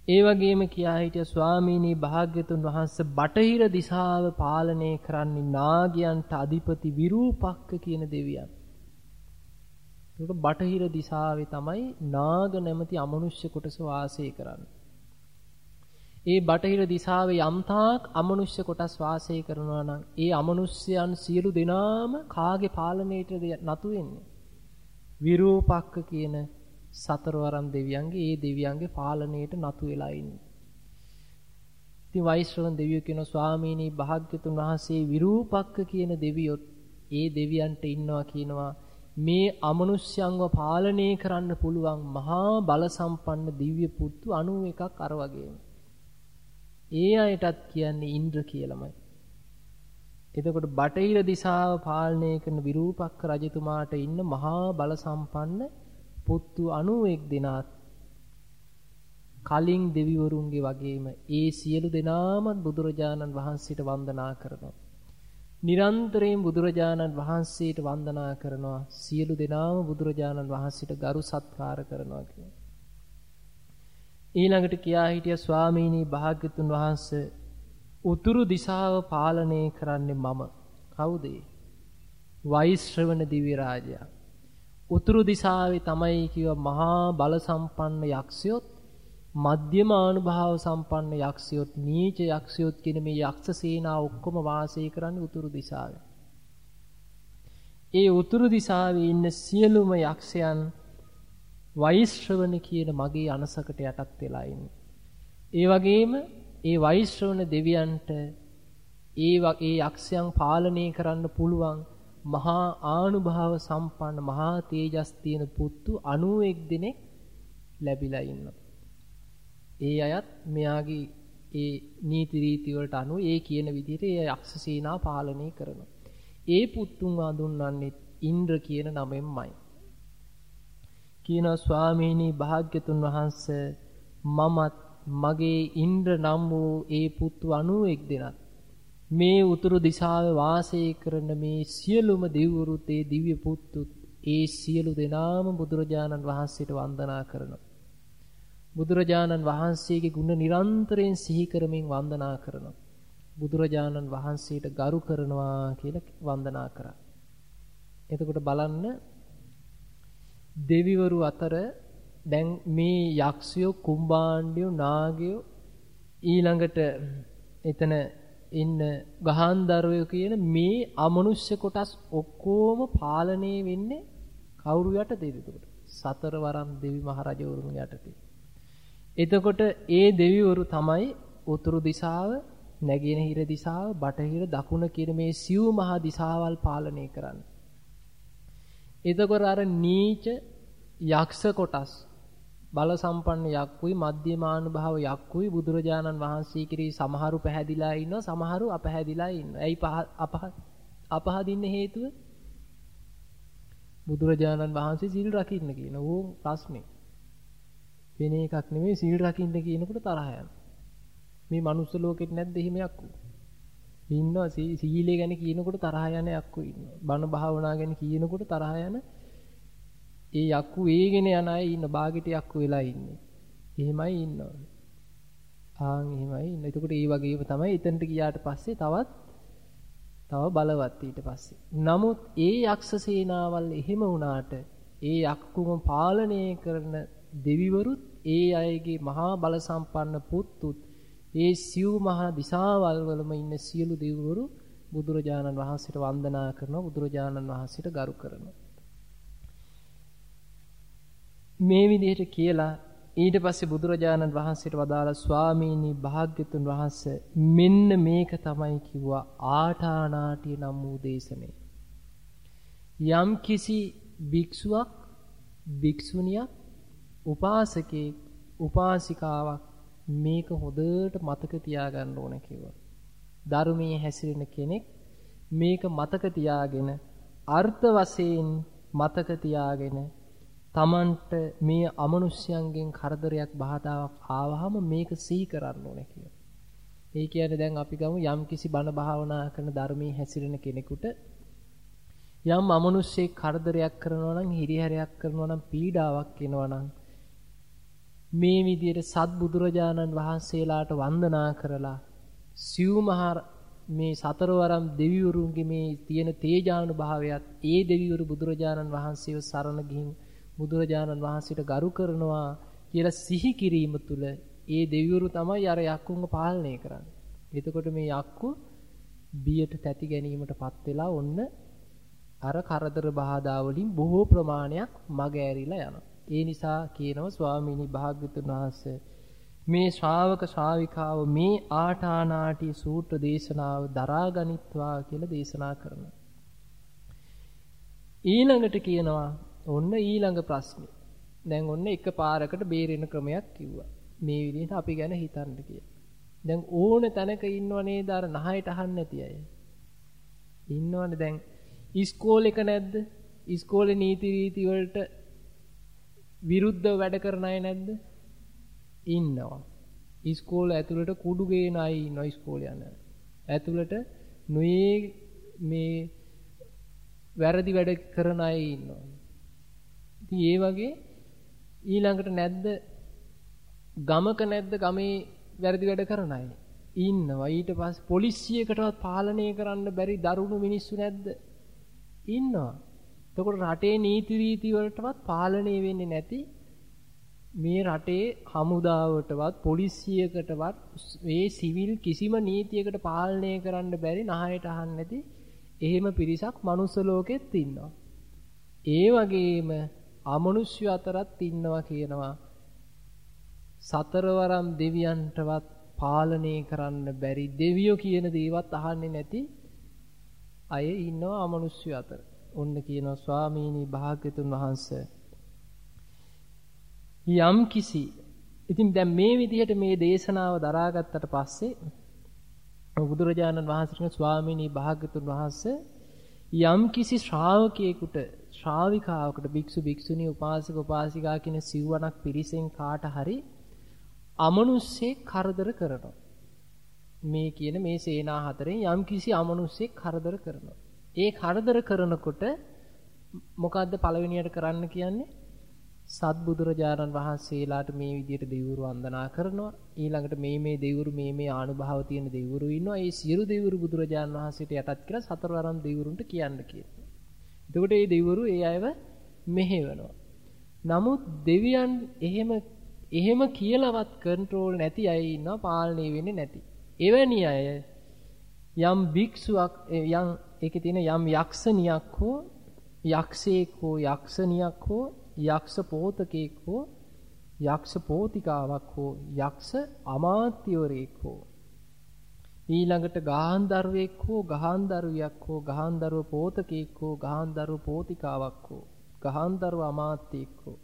ඒ වගේම කියා හිටිය ස්වාමීනි භාග්‍යතුන් වහන්සේ බටහිර දිශාව පාලනය කරන්නේ නාගයන්ට අධිපති විරූපක්ක කියන දෙවියන්. ඒක බටහිර දිශාවේ තමයි නාග නැමැති අමනුෂ්‍ය කොටස වාසය කරන්නේ. ඒ බටහිර දිශාවේ යම්තාක් අමනුෂ්‍ය කොටස් වාසය කරනවා නම් ඒ අමනුෂ්‍යයන් සියලු දෙනාම කාගේ පාලනයටද නතු වෙන්නේ? විරූපක්ක කියන සතරවරම් දෙවියන්ගේ ඒ දෙවියන්ගේ පාලනයට නතු වෙලා ඉන්නේ. ඉතින් වෛශ්‍රවණ දෙවියෝ කියන ස්වාමීනි භාග්‍යතුන් වහන්සේ විරූපක්ක කියන දෙවියොත් ඒ දෙවියන්ට ඉන්නවා කියනවා මේ අමනුෂ්‍යංව පාලනය කරන්න පුළුවන් මහා බල සම්පන්න දිව්‍ය පුත්තු 91ක් අර වගේම. ඒ අයටත් කියන්නේ ඉන්ද්‍ර කියලාමයි. එතකොට බටහිර දිශාව පාලනය කරන විරූපක්ක රජතුමාට ඉන්න මහා බල සම්පන්න පුත්තු 91 දෙනාත් කලින් දෙවිවරුන්ගේ වගේම ඒ සියලු දෙනාම බුදුරජාණන් වහන්සේට වන්දනා කරනවා. නිරන්තරයෙන් බුදුරජාණන් වහන්සේට වන්දනා කරනවා. සියලු දෙනාම බුදුරජාණන් වහන්සේට ගරු සත්කාර කරනවා කියන්නේ. ඊළඟට කියා හිටිය ස්වාමීනි භාග්‍යතුන් වහන්සේ උතුරු දිශාව පාලනය කරන්නේ මම. කවුද? වෛශ්‍රවණ දිව්‍ය රාජයා. උතුරු දිශාවේ තමයි කිව්ව මහා බල සම්පන්න යක්ෂයොත් මධ්‍යම ආනුභාව සම්පන්න යක්ෂයොත් නීච යක්ෂයොත් කියන මේ යක්ෂ සේනා ඔක්කොම වාසය කරන්නේ උතුරු දිශාවේ. ඒ උතුරු දිශාවේ ඉන්න සියලුම යක්ෂයන් වෛශ්‍රවණ කියන මගේ අනසකට යටත් වෙලා ඉන්නේ. ඒ වගේම ඒ වෛශ්‍රවණ දෙවියන්ට ඒ වගේ යක්ෂයන් පාලනය කරන්න පුළුවන් මහා ආනුභාව සම්පන්න මහා තේජස් තියෙන පුත්තු 91 දෙනෙක් ලැබිලා ඉන්නවා. ඒ අයත් මෙයාගේ ඒ නීති රීති වලට අනුව ඒ කියන විදිහට ඒ යක්ෂ සේනා පාලනය කරනවා. ඒ පුත්තුන් වඳුන්වන්නේ ඉන්ද්‍ර කියන නමෙන්මයි. කියන ස්වාමීනි භාග්‍යතුන් වහන්සේ මමත් මගේ ඉන්ද්‍ර නම් වූ ඒ පුත්තු 91 දෙනත් මේ උතුරු දිශාවේ වාසය කරන මේ සියලුම දෙවිවරුත් ඒ දිව්‍ය පුත්තුත් ඒ සියලු දෙනාම බුදුරජාණන් වහන්සේට වන්දනා කරනවා. බුදුරජාණන් වහන්සේගේ ගුණ නිරන්තරයෙන් සිහි කරමින් වන්දනා කරනවා. බුදුරජාණන් වහන්සේට ගරු කරනවා කියලා වන්දනා කරා. එතකොට බලන්න දෙවිවරු අතර දැන් මේ යක්ෂයෝ කුම්භාණ්ඩයෝ නාගයෝ ඊළඟට එතන ඉන්න ගහන්දරයෝ කියන මේ අමනුෂ්‍ය කොටස් ඔක්කොම පාලනය වෙන්නේ කවුරු යටතේද එතකොට? සතරවරම් දෙවි මහරජවරුන් යටතේ. එතකොට ඒ දෙවිවරු තමයි උතුරු දිශාව, නැගෙනහිර දිශාව, බටහිර දකුණ කියන මේ සිව් මහා දිශාවල් පාලනය කරන්නේ. එතකොට අර නීච යක්ෂ කොටස් බල සම්පන්න යක්කුයි මධ්‍යමානුභාව යක්කුයි බුදුරජාණන් වහන්සේ කිරී සමහරු පැහැදිලා ඉන්නවා සමහරු අපැහැදිලා ඉන්නවා. ඇයි අපහ අපහදින්න හේතුව? බුදුරජාණන් වහන්සේ සීල් රකින්න කියන ඕ ප්‍රශ්නේ. වෙන එකක් නෙමෙයි සීල් රකින්න කියනකොට තරහ යනවා. මේ මනුස්ස ලෝකෙත් නැද්ද එහෙම යක්කු? ඉන්නවා සීලය ගැන කියනකොට තරහ යන යක්කු ඉන්නවා. බණ භාවනා ගැන කියනකොට තරහ යන ඒ යක්කු වේගෙන යන අය ඉන්න බාගෙට යක්කු වෙලා ඉන්නේ. එහෙමයි ඉන්නවා. ආන් එහෙමයි. එතකොට ඒ වගේම තමයි එතනට ගියාට පස්සේ තවත් තව බලවත් ඊට පස්සේ. නමුත් ඒ යක්ෂ සේනාවල් එහෙම වුණාට ඒ යක්කුම පාලනය කරන දෙවිවරුත් ඒ අයගේ මහා බල සම්පන්න පුත්තුත් ඒ සිව් මහා දිසාවල් වලම ඉන්න සියලු දෙවිවරු බුදුරජාණන් වහන්සේට වන්දනා කරනවා බුදුරජාණන් වහන්සේට ගරු කරනවා. මේ විදිහට කියලා ඊට පස්සේ බුදුරජාණන් වහන්සේට වදාළ ස්වාමීනි භාග්‍යතුන් වහන්සේ මෙන්න මේක තමයි කිව්වා ආටානාටිය නම් වූ දේශනේ. යම් කිසි භික්ෂුවක් භික්ෂුණියක් උපාසකෙක් උපාසිකාවක් මේක හොඳට මතක තියාගන්න ඕන කිව්වා. ධර්මයේ හැසිරෙන කෙනෙක් මේක මතක තියාගෙන අර්ථ වශයෙන් මතක තියාගෙන Tamanට මේ අමනුෂ්‍යයන්ගෙන් කරදරයක් බාධාවක් ආවහම මේක සිහි කරන්න ඕන කියලා. ඒ කියන්නේ දැන් අපි ගමු යම්කිසි බණ භාවනා කරන ධර්මයේ හැසිරෙන කෙනෙකුට යම් අමනුෂ්‍යෙක් කරදරයක් කරනවා නම් හිරිහැරයක් කරනවා නම් පීඩාවක් එනවා නම් මේ විදියට සත්බුදුරජාණන් වහන්සේලාට වන්දනා කරලා සිව්මහා මේ සතරවරම් දෙවිවරුන්ගේ මේ තියෙන තේජානුභාවයත් ඒ දෙවිවරු බුදුරජාණන් වහන්සේව සරණ ගිහින් බුදුරජාණන් වහන්සේට ගරු කරනවා කියලා සිහි කිරීම තුළ ඒ දෙවිවරු තමයි අර යක්කුන්ව පාලනය කරන්නේ. එතකොට මේ යක්කු බියට තැති ගැනීමටපත් වෙලා ඔන්න අර කරදර බාධා වලින් බොහෝ ප්‍රමාණයක් මග ඇරිලා යනවා. ඒ නිසා කියනවා ස්වාමීනි භාග්‍යතුන් වහන්සේ මේ ශ්‍රාවක ශ්‍රාවිකාව මේ ආටානාටි සූත්‍ර දේශනාව දරා ගනිත්වා කියලා දේශනා කරනවා. ඊළඟට කියනවා ඔන්න ඊළඟ ප්‍රශ්නේ. දැන් ඔන්න එක පාරකට බේරෙන ක්‍රමයක් කිව්වා. මේ විදිහට අපි ගැන හිතන්න කියලා. දැන් ඕන තැනක ඉන්නව නේද අර නහයට අහන්න නැති අය. ඉන්නවනේ දැන් ඉස්කෝලේක නැද්ද? ඉස්කෝලේ නීති රීති වලට විරුද්ධව වැඩ කරන අය නැද්ද? ඉන්නවා. ඉස්කෝල ඇතුළට කුඩු ගේන අය ඉන්නවා ඉස්කෝලේ යන. ඇතුළට නොයේ මේ වැරදි වැඩ කරන අය ඉන්නවා. ඉතින් ඒ වගේ ඊළඟට නැද්ද ගමක නැද්ද ගමේ වැරදි වැඩ කරන අය ඉන්නවා. ඊට පස්සේ පොලිසියකටවත් පාලනය කරන්න බැරි දරුණු මිනිස්සු නැද්ද? ඉන්නවා. එතකොට රටේ නීති රීති වලටවත් පාලනය වෙන්නේ නැති මේ රටේ හමුදාවටවත් පොලිසියකටවත් මේ සිවිල් කිසිම නීතියකට පාලනය කරන්න බැරි නහයට අහන්න නැති එහෙම පිරිසක් මනුස්ස ලෝකෙත් ඉන්නවා. ඒ වගේම අමනුෂ්‍ය අතරත් ඉන්නවා කියනවා. සතරවරම් දෙවියන්ටවත් පාලනය කරන්න බැරි දෙවියෝ කියන දේවත් අහන්නේ නැති අය ඉන්නවා අමනුෂ්‍ය අතර. ඔන්න කියනවා ස්වාමීනි භාග්‍යතුන් වහන්සේ. යම් කිසි. ඉතින් දැන් මේ විදිහට මේ දේශනාව දරාගත්තට පස්සේ බුදුරජාණන් වහන්සේ ස්වාමීනි භාග්‍යතුන් වහන්සේ යම් කිසි ශ්‍රාවකයෙකුට ශ්‍රාවිකාවකට භික්ෂු භික්ෂුණී උපාසක උපාසිකා කියන සිව්වණක් පිරිසෙන් කාට හරි අමනුෂ්‍යෙක් කරදර කරනවා. මේ කියන මේ සේනා හතරෙන් යම් කිසි අමනුෂ්‍යෙක් කරදර කරනවා. ඒ කරදර කරනකොට මොකද්ද පළවෙනියට කරන්න කියන්නේ? සත්බුදුරජාණන් වහන්සේලාට මේ විදිහට දෙවිවරු වන්දනා කරනවා. ඊළඟට මේ මේ දෙවිවරු මේ මේ ආනුභාව තියෙන දෙවිවරු ඉන්නවා. ඒ සියලු දෙවිවරු බුදුරජාණන් වහන්සේට යටත් කියලා සතරවරම් දෙවිවරුන්ට කියන්න කියනවා. එතකොට මේ දෙවිවරු ඒ අයව මෙහෙවනවා. නමුත් දෙවියන් එහෙම එහෙම කියලාවත් කන්ට්‍රෝල් නැති අය ඉන්නවා පාලනය වෙන්නේ නැති. එවැනි අය යම් භික්ෂුවක් යම් ඒකේ තියෙන යම් යක්ෂණියක් හෝ යක්ෂයෙක් හෝ යක්ෂණියක් හෝ යක්ෂ පෝතකෙක් හෝ යක්ෂ පෝතිකාවක් හෝ යක්ෂ අමාත්‍යවරයෙක් හෝ ඊළඟට ගාහන්දරුවෙක් හෝ ගාහන්දරුවියක් හෝ ගාහන්දරුව පෝතකෙක් හෝ ගාහන්දරුව පෝතිකාවක් හෝ ගාහන්දරුව අමාත්‍යෙක් හෝ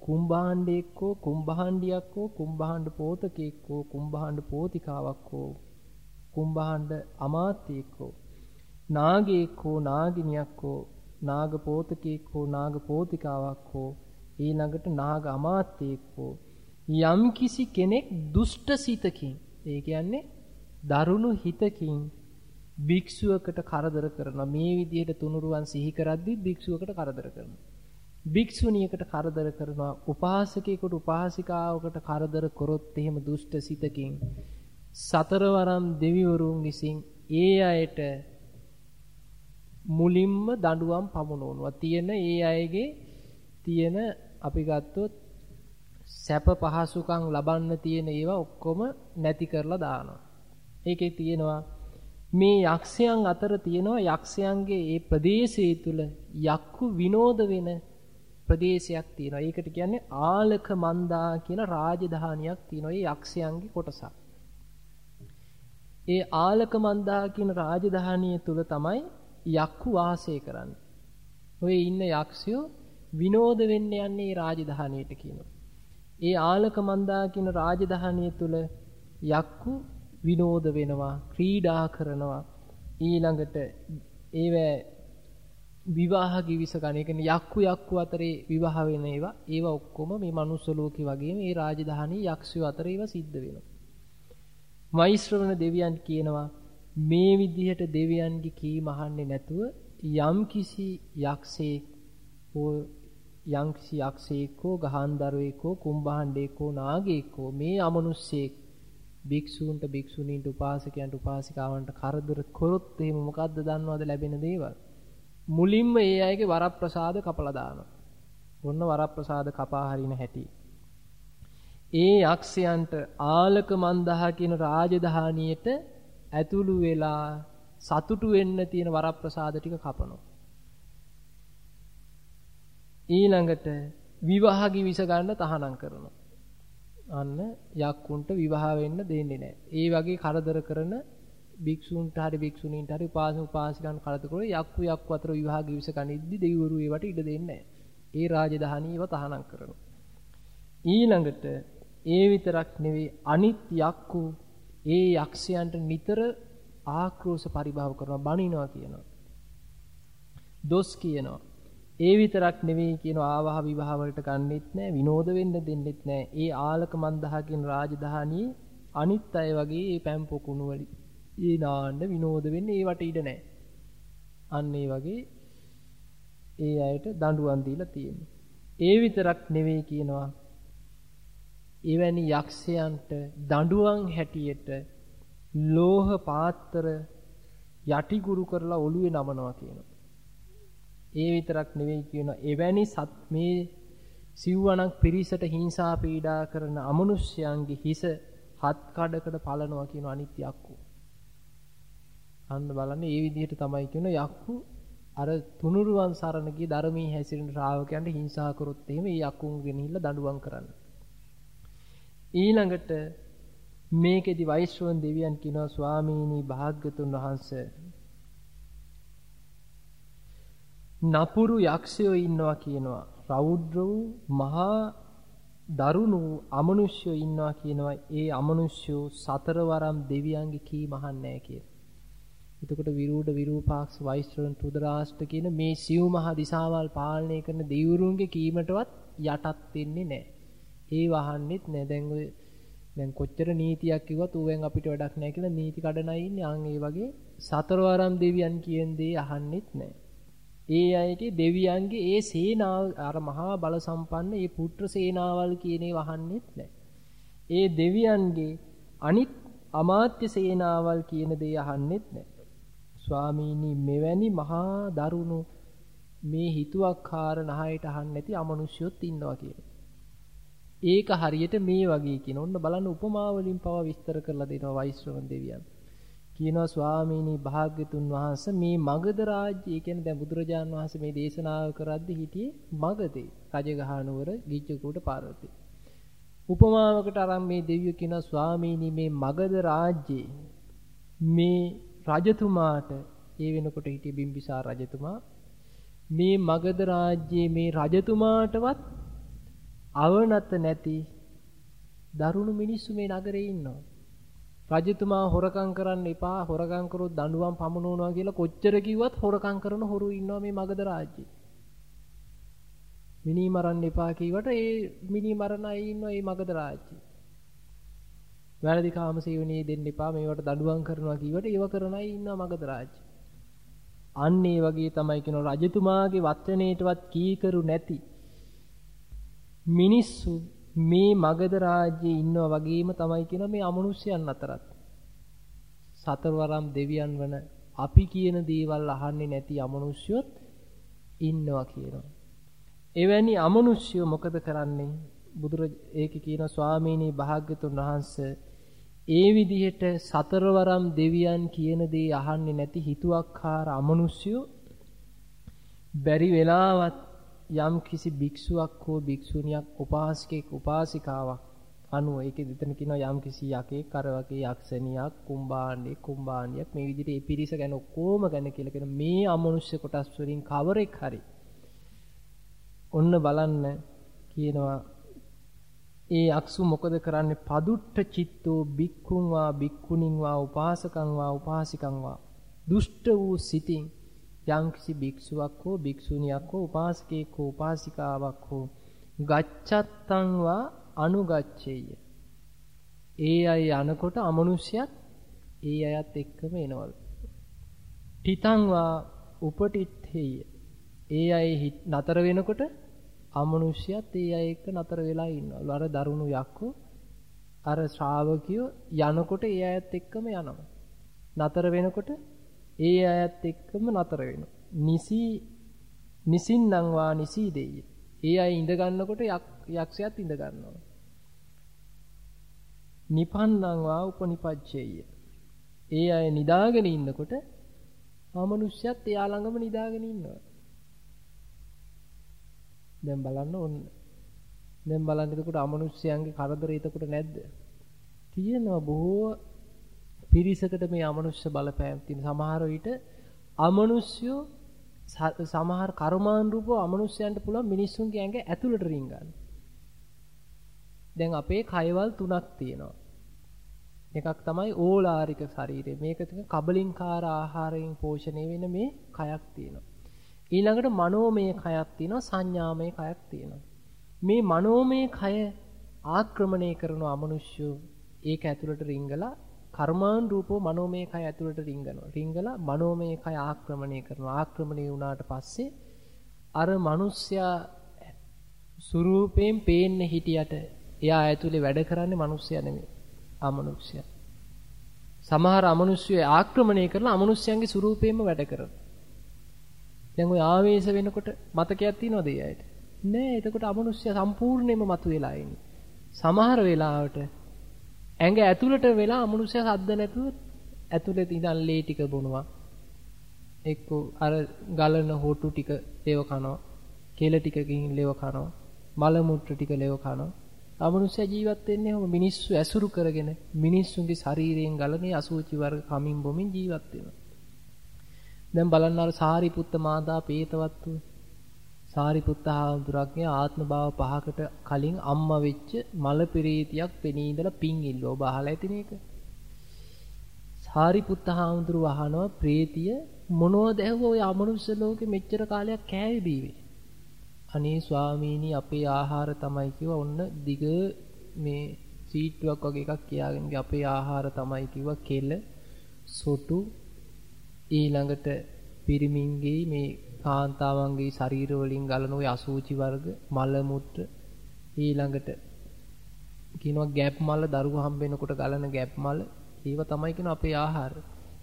කුම්භාණ්ඩෙක් හෝ කුම්භාණ්ඩියක් හෝ කුම්භාණ්ඩ පෝතකෙක් හෝ කුම්භාණ්ඩ පෝතිකාවක් හෝ කුම්භාණ්ඩ අමාත්‍යෙක් හෝ නාගයෙක් හෝ නාගිනියක් හෝ නාග පෝතකෙක් හෝ නාග පෝතිකාවක් හෝ ඊළඟට නාග අමාත්‍යෙක් හෝ යම් කිසි කෙනෙක් දුෂ්ට සිතකින් ඒ කියන්නේ දරුණු හිතකින් භික්ෂුවකට කරදර කරනවා. මේ විදිහට තුනුරුවන් සිහි කරද්දි භික්ෂුවකට කරදර කරනවා. භික්ෂුණියකට කරදර කරනවා. උපාසකයෙකුට උපාසිකාවකට කරදර කරොත් එහෙම දුෂ්ට සිතකින් සතරවරම් දෙවිවරුන් විසින් ඒ අයට මුලින්ම දඬුවම් පමුණවනවා තියෙන ඒ අයගේ තියෙන අපි ගත්තොත් සැප පහසුකම් ලබන්න තියෙන ඒවා ඔක්කොම නැති කරලා දානවා. ඒකේ තියෙනවා මේ යක්ෂයන් අතර තියෙනවා යක්ෂයන්ගේ ඒ ප්‍රදේශය තුල යක්කු විනෝද වෙන ප්‍රදේශයක් තියෙනවා. ඒකට කියන්නේ ආලක මන්දා කියන රාජධානියක් තියෙනවා. ඒ යක්ෂයන්ගේ කොටසක්. ඒ ආලක මන්දා කියන රාජධානිය තුල තමයි යක්කු වාසය කරන්නේ. ඔය ඉන්න යක්ෂයෝ විනෝද වෙන්න යන්නේ රාජධානියට කියනවා. ඒ ආලක මන්දා කියන රාජධානිය තුල යක්කු විනෝද වෙනවා, ක්‍රීඩා කරනවා. ඊළඟට ඒව විවාහ කිවිස ගන්න. ඒ කියන්නේ යක්කු යක්කු අතරේ විවාහ වෙන ඒවා, ඒවා ඔක්කොම මේ මනුස්ස ලෝකේ වගේම මේ රාජධානී යක්ෂයෝ අතර ඒවා සිද්ධ වෙනවා. වෛශ්‍රවණ දෙවියන් කියනවා මේ විදිහට දෙවියන්ගේ කීම අහන්නේ නැතුව යම් කිසි යක්ෂයෙක් හෝ යම් කිසි යක්ෂයෙක් හෝ ගහන්දරුවෙක් හෝ කුම්භාණ්ඩයෙක් හෝ නාගයෙක් හෝ මේ අමනුස්සයෙක් භික්ෂූන්ට භික්ෂුණීන්ට උපාසකයන්ට උපාසිකාවන්ට කරදර කරොත් එහෙම මොකද්ද දන්නවද ලැබෙන දේවල් මුලින්ම ඒ අයගේ වරප්‍රසාද කපලා දානවා. ඔන්න වරප්‍රසාද කපා හරින හැටි. ඒ යක්ෂයන්ට ආලක මන්දහ කියන රාජධානියට ඇතුළු වෙලා සතුටු වෙන්න තියෙන වරප්‍රසාද ටික කපනවා. ඊළඟට විවාහගි විස ගන්න තහනම් කරනවා. අන්න යක්කුන්ට විවාහ වෙන්න දෙන්නේ නැහැ. ඒ වගේ කරදර කරන භික්ෂූන්ට හරි භික්ෂුණීන්ට හරි උපාසක උපාසිකයන් කරදර කරන යක්කු යක්කු අතර විවාහ ගිවිස ගනිද්දි දෙවිවරු ඒවට ඉඩ දෙන්නේ ඒ රාජධානී ඒවා තහනම් කරනවා. ඊළඟට ඒ විතරක් නෙවෙයි අනිත් යක්කු ඒ යක්ෂයන්ට නිතර ආක්‍රෝෂ පරිභව කරනවා බනිනවා කියනවා. දොස් කියනවා. ඒ විතරක් නෙවෙයි කියනවා ආවහ විවාහ වලට ගන්නෙත් නෑ විනෝද වෙන්න දෙන්නෙත් නෑ. ඒ ආලක මන්දහ කියන රාජධානියේ අනිත් අය වගේ ඒ පැම් පොකුණු වලි ඒ නාන්න විනෝද වෙන්න ඒවට ඉඩ නෑ. අන්න ඒ වගේ ඒ අයට දඬුවම් දීලා තියෙනවා. ඒ විතරක් නෙවෙයි කියනවා එවැනි යක්ෂයන්ට දඬුවම් හැටියට ලෝහ පාත්‍ර යටිගුරු කරලා ඔළුවේ නමනවා කියනවා. ඒ විතරක් නෙවෙයි කියනවා එවැනි සත් මේ සිව්වණක් පිරිසට හිංසා පීඩා කරන අමනුෂ්‍යයන්ගේ හිස හත් කඩකට පලනවා කියන අනිත්‍ය යක්කු. අන්න බලන්න ඒ විදිහට තමයි කියන යක්කු අර තුනුරුවන් සරණ ගිය ධර්මී හැසිරෙන ශ්‍රාවකයන්ට හිංසා කරොත් එහෙම ඒ යක්කුන් ගෙනහිල්ලා දඬුවම් කරන්න. ඊළඟට මේකෙදි වෛශ්‍රවන් දෙවියන් කියනවා ස්වාමීනි භාග්‍යතුන් වහන්සේ නපුරු යක්ෂයෝ ඉන්නවා කියනවා. රෞද්‍ර වූ මහා දරුණු අමනුෂ්‍යයෝ ඉන්නවා කියනවා. ඒ අමනුෂ්‍යෝ සතරවරම් දෙවියන්ගේ කීම අහන්නේ කියලා. එතකොට විරූඪ විරූපාක්ෂ වෛශ්‍රවණ රුද්‍රාෂ්ට කියන මේ සිව් මහා දිසාවල් පාලනය කරන දෙවිවරුන්ගේ කීමටවත් යටත් වෙන්නේ නැහැ. ඒ වහන්නෙත් නැහැ. දැන් ඔය දැන් කොච්චර නීතියක් කිව්වත් ඌවෙන් අපිට වැඩක් නැහැ කියලා නීති කඩනයි ඉන්නේ. ආන් ඒ වගේ සතරවරම් දෙවියන් කියන දේ අහන්නෙත් නැහැ. ඒ අයගේ දෙවියන්ගේ ඒ සේනාව අර මහා බල සම්පන්න ඒ පුත්‍ර සේනාවල් කියන ඒවා අහන්නෙත් නැහැ. ඒ දෙවියන්ගේ අනිත් අමාත්‍ය සේනාවල් කියන දේ අහන්නෙත් නැහැ. ස්වාමීනි මෙවැනි මහා දරුණු මේ හිතුවක්කාර නහයට අහන්න නැති අමනුෂ්‍යොත් ඉන්නවා කියලා. ඒක හරියට මේ වගේ කියන. ඔන්න බලන්න උපමා වලින් පව විස්තර කරලා දෙනවා වෛශ්‍රවණ දෙවියන්. කියනවා ස්වාමීනි භාග්‍යතුන් වහන්සේ මේ මගධ රාජ්‍යය කියන්නේ දැන් බුදුරජාන් වහන්සේ මේ දේශනාව කරද්දී හිටියේ මගධේ රජගහනුවර ගිජ්ජකූට පාර්වතී. උපමාවකට අරන් මේ දෙවියෝ කියනවා ස්වාමීනි මේ මගධ රාජ්‍යයේ මේ රජතුමාට ඒ වෙනකොට හිටිය බිම්බිසාර රජතුමා මේ මගධ රාජ්‍යයේ මේ රජතුමාටවත් අවනත නැති දරුණු මිනිස්සු මේ නගරේ ඉන්නවා. රජතුමා හොරකම් කරන්න එපා හොරකම් කරොත් දඬුවම් පමුණවනවා කියලා කොච්චර කිව්වත් හොරකම් කරන හොරු ඉන්නවා මේ මගධ රාජ්‍යේ. මිනි මරන්න එපා කීවට ඒ මිනි මරණ අය ඉන්නවා මේ මගධ රාජ්‍යේ. වැරදි කාම සේවනයේ දෙන්න එපා මේවට දඬුවම් කරනවා කීවට ඒව කරන අය ඉන්නවා මගධ රාජ්‍යේ. අන්න ඒ වගේ තමයි කියන රජතුමාගේ වචනේටවත් කීකරු නැති මිනිස්සු මේ මගධ රාජ්‍යයේ ඉන්නවා වගේම තමයි කියන මේ අමනුෂ්‍යයන් අතරත් සතරවරම් දෙවියන් වන අපි කියන දේවල් අහන්නේ නැති අමනුෂ්‍යොත් ඉන්නවා කියනවා. එවැනි අමනුෂ්‍යෝ මොකද කරන්නේ? බුදුර ඒක කියන ස්වාමීනි භාග්‍යතුන් වහන්සේ ඒ විදිහට සතරවරම් දෙවියන් කියන දේ අහන්නේ නැති හිතුවක්කාර අමනුෂ්‍යෝ බැරි වෙලාවත් යම් කිසි භික්ෂුවක් හෝ භික්ෂුණියක් උපාසකෙක් උපාසිකාවක් අනුව ඒකෙ දෙතන කියනවා යම් කිසි යකේ කර වගේ යක්ෂණියක් කුම්භාණ්ඩේ කුම්භාණ්ඩියක් මේ විදිහට ඒ පිරිස ගැන කොහොම ගැන කියලා කියන මේ අමනුෂ්‍ය කොටස් වලින් කවරෙක් හරි. ඔන්න බලන්න කියනවා ඒ අක්සු මොකද කරන්නේ? පදුට්ට චිත්තෝ බික්කුන් වා බික්කුණින් වා උපාසකං වා උපාසිකං වා දුෂ්ට වූ සිතින් යම්කිසි භික්ෂුවක් හෝ භික්ෂුණියක් හෝ උපාසකයෙක් හෝ උපාසිකාවක් හෝ ගච්ඡත්තං වා අනුගච්ඡේය. ඒ අය යනකොට අමනුෂ්‍යයත් ඒ අයත් එක්කම එනවලු. තිතං වා උපටිත්තේය. ඒ අය නතර වෙනකොට අමනුෂ්‍යයත් ඒ අය එක්ක නතර වෙලා ඉන්නවලු. අර දරුණු යක්කෝ අර ශ්‍රාවකියෝ යනකොට ඒ අයත් එක්කම යනවා. නතර වෙනකොට ඒ අයත් එක්කම නතර වෙනවා. නිසි නිසින්නම් වා නිසී දෙය. ඒ අය ඉඳ ගන්නකොට යක්ෂයාත් ඉඳ ගන්නවා. නිපන්නම් වා උපනිපච්චේය. ඒ අය නිදාගෙන ඉන්නකොට අමනුෂ්‍යයත් එයා ළඟම නිදාගෙන ඉන්නවා. දැන් බලන්න ඕන්න. දැන් බලන්න එතකොට අමනුෂ්‍යයන්ගේ කරදර එතකොට නැද්ද? තියෙනවා බොහෝ පිරිසකට මේ අමනුෂ්‍ය බලපෑම් තියෙන සමහර විට අමනුෂ්‍යෝ සමහර කර්මාන් රූපව අමනුෂ්‍යයන්ට පුළුවන් මිනිස්සුන්ගේ ඇඟ ඇතුළට රිංගන්න. දැන් අපේ කයවල් තුනක් තියෙනවා. එකක් තමයි ඕලාරික ශරීරය. මේක තමයි කබලින්කාර ආහාරයෙන් පෝෂණය වෙන මේ කයක් තියෙනවා. ඊළඟට මනෝමය කයක් තියෙනවා සංඥාමය කයක් තියෙනවා. මේ මනෝමය කය ආක්‍රමණය කරන අමනුෂ්‍යෝ ඒක ඇතුළට රිංගලා කර්මාන් රූපෝ මනෝමය කය ඇතුළට රිංගනවා. රිංගලා මනෝමය කය ආක්‍රමණය කරනවා. ආක්‍රමණය වුණාට පස්සේ අර මිනිස්සයා ස්වරූපයෙන් පේන්න හිටියට එයා ඇතුලේ වැඩ කරන්නේ මිනිස්සයා නෙමෙයි. අමනුෂ්‍යයා. සමහර අමනුෂ්‍යය ආක්‍රමණය කරලා අමනුෂ්‍යයන්ගේ ස්වරූපයෙන්ම වැඩ කරනවා. දැන් ওই ආවේශ වෙනකොට මතකයක් තියනවද ඒ අයට? නෑ. එතකොට අමනුෂ්‍ය සම්පූර්ණයෙන්ම මතුවලා ඉන්නේ. සමහර වෙලාවට ඇඟ ඇතුළට වෙලා අමනුෂ්‍ය සද්ද නැතුව ඇතුළේ ඉඳන් ලේ ටික බොනවා. එක්ක අර ගලන හොටු ටික ලේව කනවා. කෙල ටිකකින් ලේව කනවා. මල මුත්‍ර ටික ලේව කනවා. අමනුෂ්‍ය ජීවත් වෙන්නේ ඔහොම මිනිස්සු ඇසුරු කරගෙන මිනිස්සුන්ගේ ශරීරයෙන් ගලනේ අසුචි වර්ග කමින් බොමින් ජීවත් වෙනවා. දැන් බලන්න අර සාරිපුත්ත මාතා පේතවත්තු සාරිපුත්ත හාමුදුරන්ගේ ආත්ම භාව පහකට කලින් අම්මා වෙච්ච මල පෙරේතියක් පෙනී ඉඳලා පින් ඉල්ලෝ ඔබ අහලා ඇති මේක. සාරිපුත්ත හාමුදුරුව අහනවා ප්‍රේතිය මොනවද ඇහුව ඔය අමනුෂ්‍ය ලෝකෙ මෙච්චර කාලයක් කෑවේ බීවේ. අනේ ස්වාමීනි අපේ ආහාර තමයි කිව්වා ඔන්න දිග මේ සීට්ටුවක් වගේ එකක් කියාගෙන අපේ ආහාර තමයි කිව්වා කෙල සොටු ඊළඟට පිරිමින්ගේ මේ කාන්තාවන්ගේ ශරීර වලින් ගලන ওই අසූචි වර්ග මල මුත්‍ර ඊළඟට කියනවා ගැප් මල දරුවෝ හම්බෙනකොට ගලන ගැප් මල. ඒව තමයි කියන අපේ ආහාර.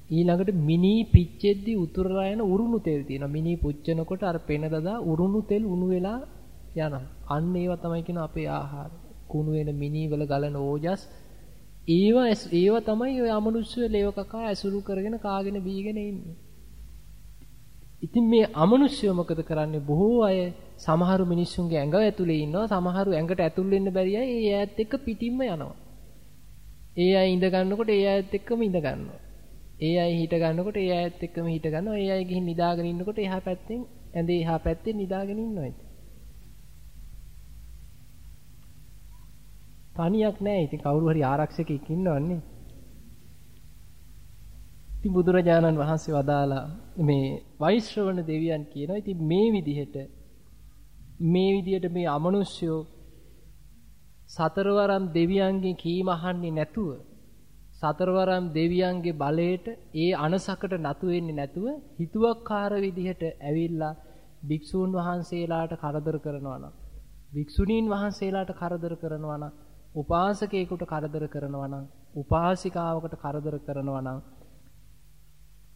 ඊළඟට මිනි පිච්චෙද්දි උතුරලා යන උරුණු තෙල් තියෙනවා. මිනි පුච්චනකොට අර පෙන දදා උරුණු තෙල් උණු වෙලා යනවා. අන්න ඒව තමයි කියන අපේ ආහාර. කුණු වෙන මිනි වල ගලන ඕජස්. ඒව ඒව තමයි ඔය අමනුෂ්‍ය ලේව කකා ඇසුරු කරගෙන කාගෙන බීගෙන ඉන්නේ. ඉතින් මේ අමනුෂ්‍යව මොකද කරන්නේ බොහෝ අය සමහරු මිනිස්සුන්ගේ ඇඟ ඇතුලේ ඉන්නවා සමහරු ඇඟට ඇතුල් වෙන්න බැරි අය ඒ ඈත් එක්ක පිටින්ම යනවා. ඒ අය ඉඳ ගන්නකොට ඒ ඈත් එක්කම ඉඳ ගන්නවා. ඒ අය හිට ගන්නකොට ඒ ඈත් එක්කම හිට ගන්නවා. ඒ අය ගිහින් නිදාගෙන ඉන්නකොට එහා පැත්තෙන් ඇඳේ එහා පැත්තෙන් නිදාගෙන ඉන්නවා ඉතින්. තනියක් නෑ. ඉතින් කවුරු හරි ආරක්ෂකෙක් ඉන්නවන්නේ. ඉතින් බුදුරජාණන් වහන්සේ වදාලා මේ වෛශ්‍රවණ දෙවියන් කියනවා. ඉතින් මේ විදිහට මේ විදිහට මේ අමනුෂ්‍යෝ සතරවරම් දෙවියන්ගෙන් කීම අහන්නේ නැතුව සතරවරම් දෙවියන්ගේ බලයට ඒ අනසකට නතු වෙන්නේ නැතුව හිතුවක්කාර විදිහට ඇවිල්ලා භික්ෂූන් වහන්සේලාට කරදර කරනවා නම් වික්ෂුණීන් වහන්සේලාට කරදර කරනවා නම් උපාසකයෙකුට කරදර කරනවා නම් උපාසිකාවකට කරදර කරනවා නම්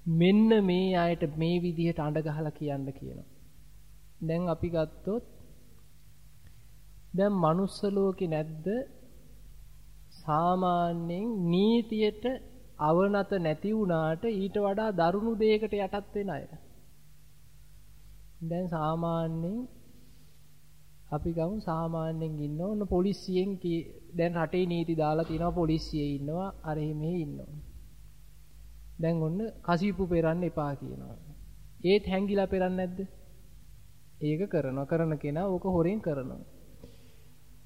මෙන්න මේ අයට මේ විදිහට අඬ ගහලා කියන්න කියනවා. දැන් අපි ගත්තොත් දැන් manuss ලෝකේ නැද්ද සාමාන්‍යයෙන් නීතියට අවනත නැති වුණාට ඊට වඩා දරුණු දෙයකට යටත් වෙන අය. දැන් සාමාන්‍යයෙන් අපි ගමු සාමාන්‍යයෙන් ඉන්න ඕන පොලිසියෙන් දැන් රටේ නීති දාලා තියෙනවා පොලිසියේ ඉන්නවා අර මෙහෙ ඉන්නවා. දැන් ඔන්න කසීපු පෙරන්න එපා කියනවා. ඒත් හැංගිලා පෙරන්නේ නැද්ද? ඒක කරනවා කරන කෙනා ඕක හොරෙන් කරනවා.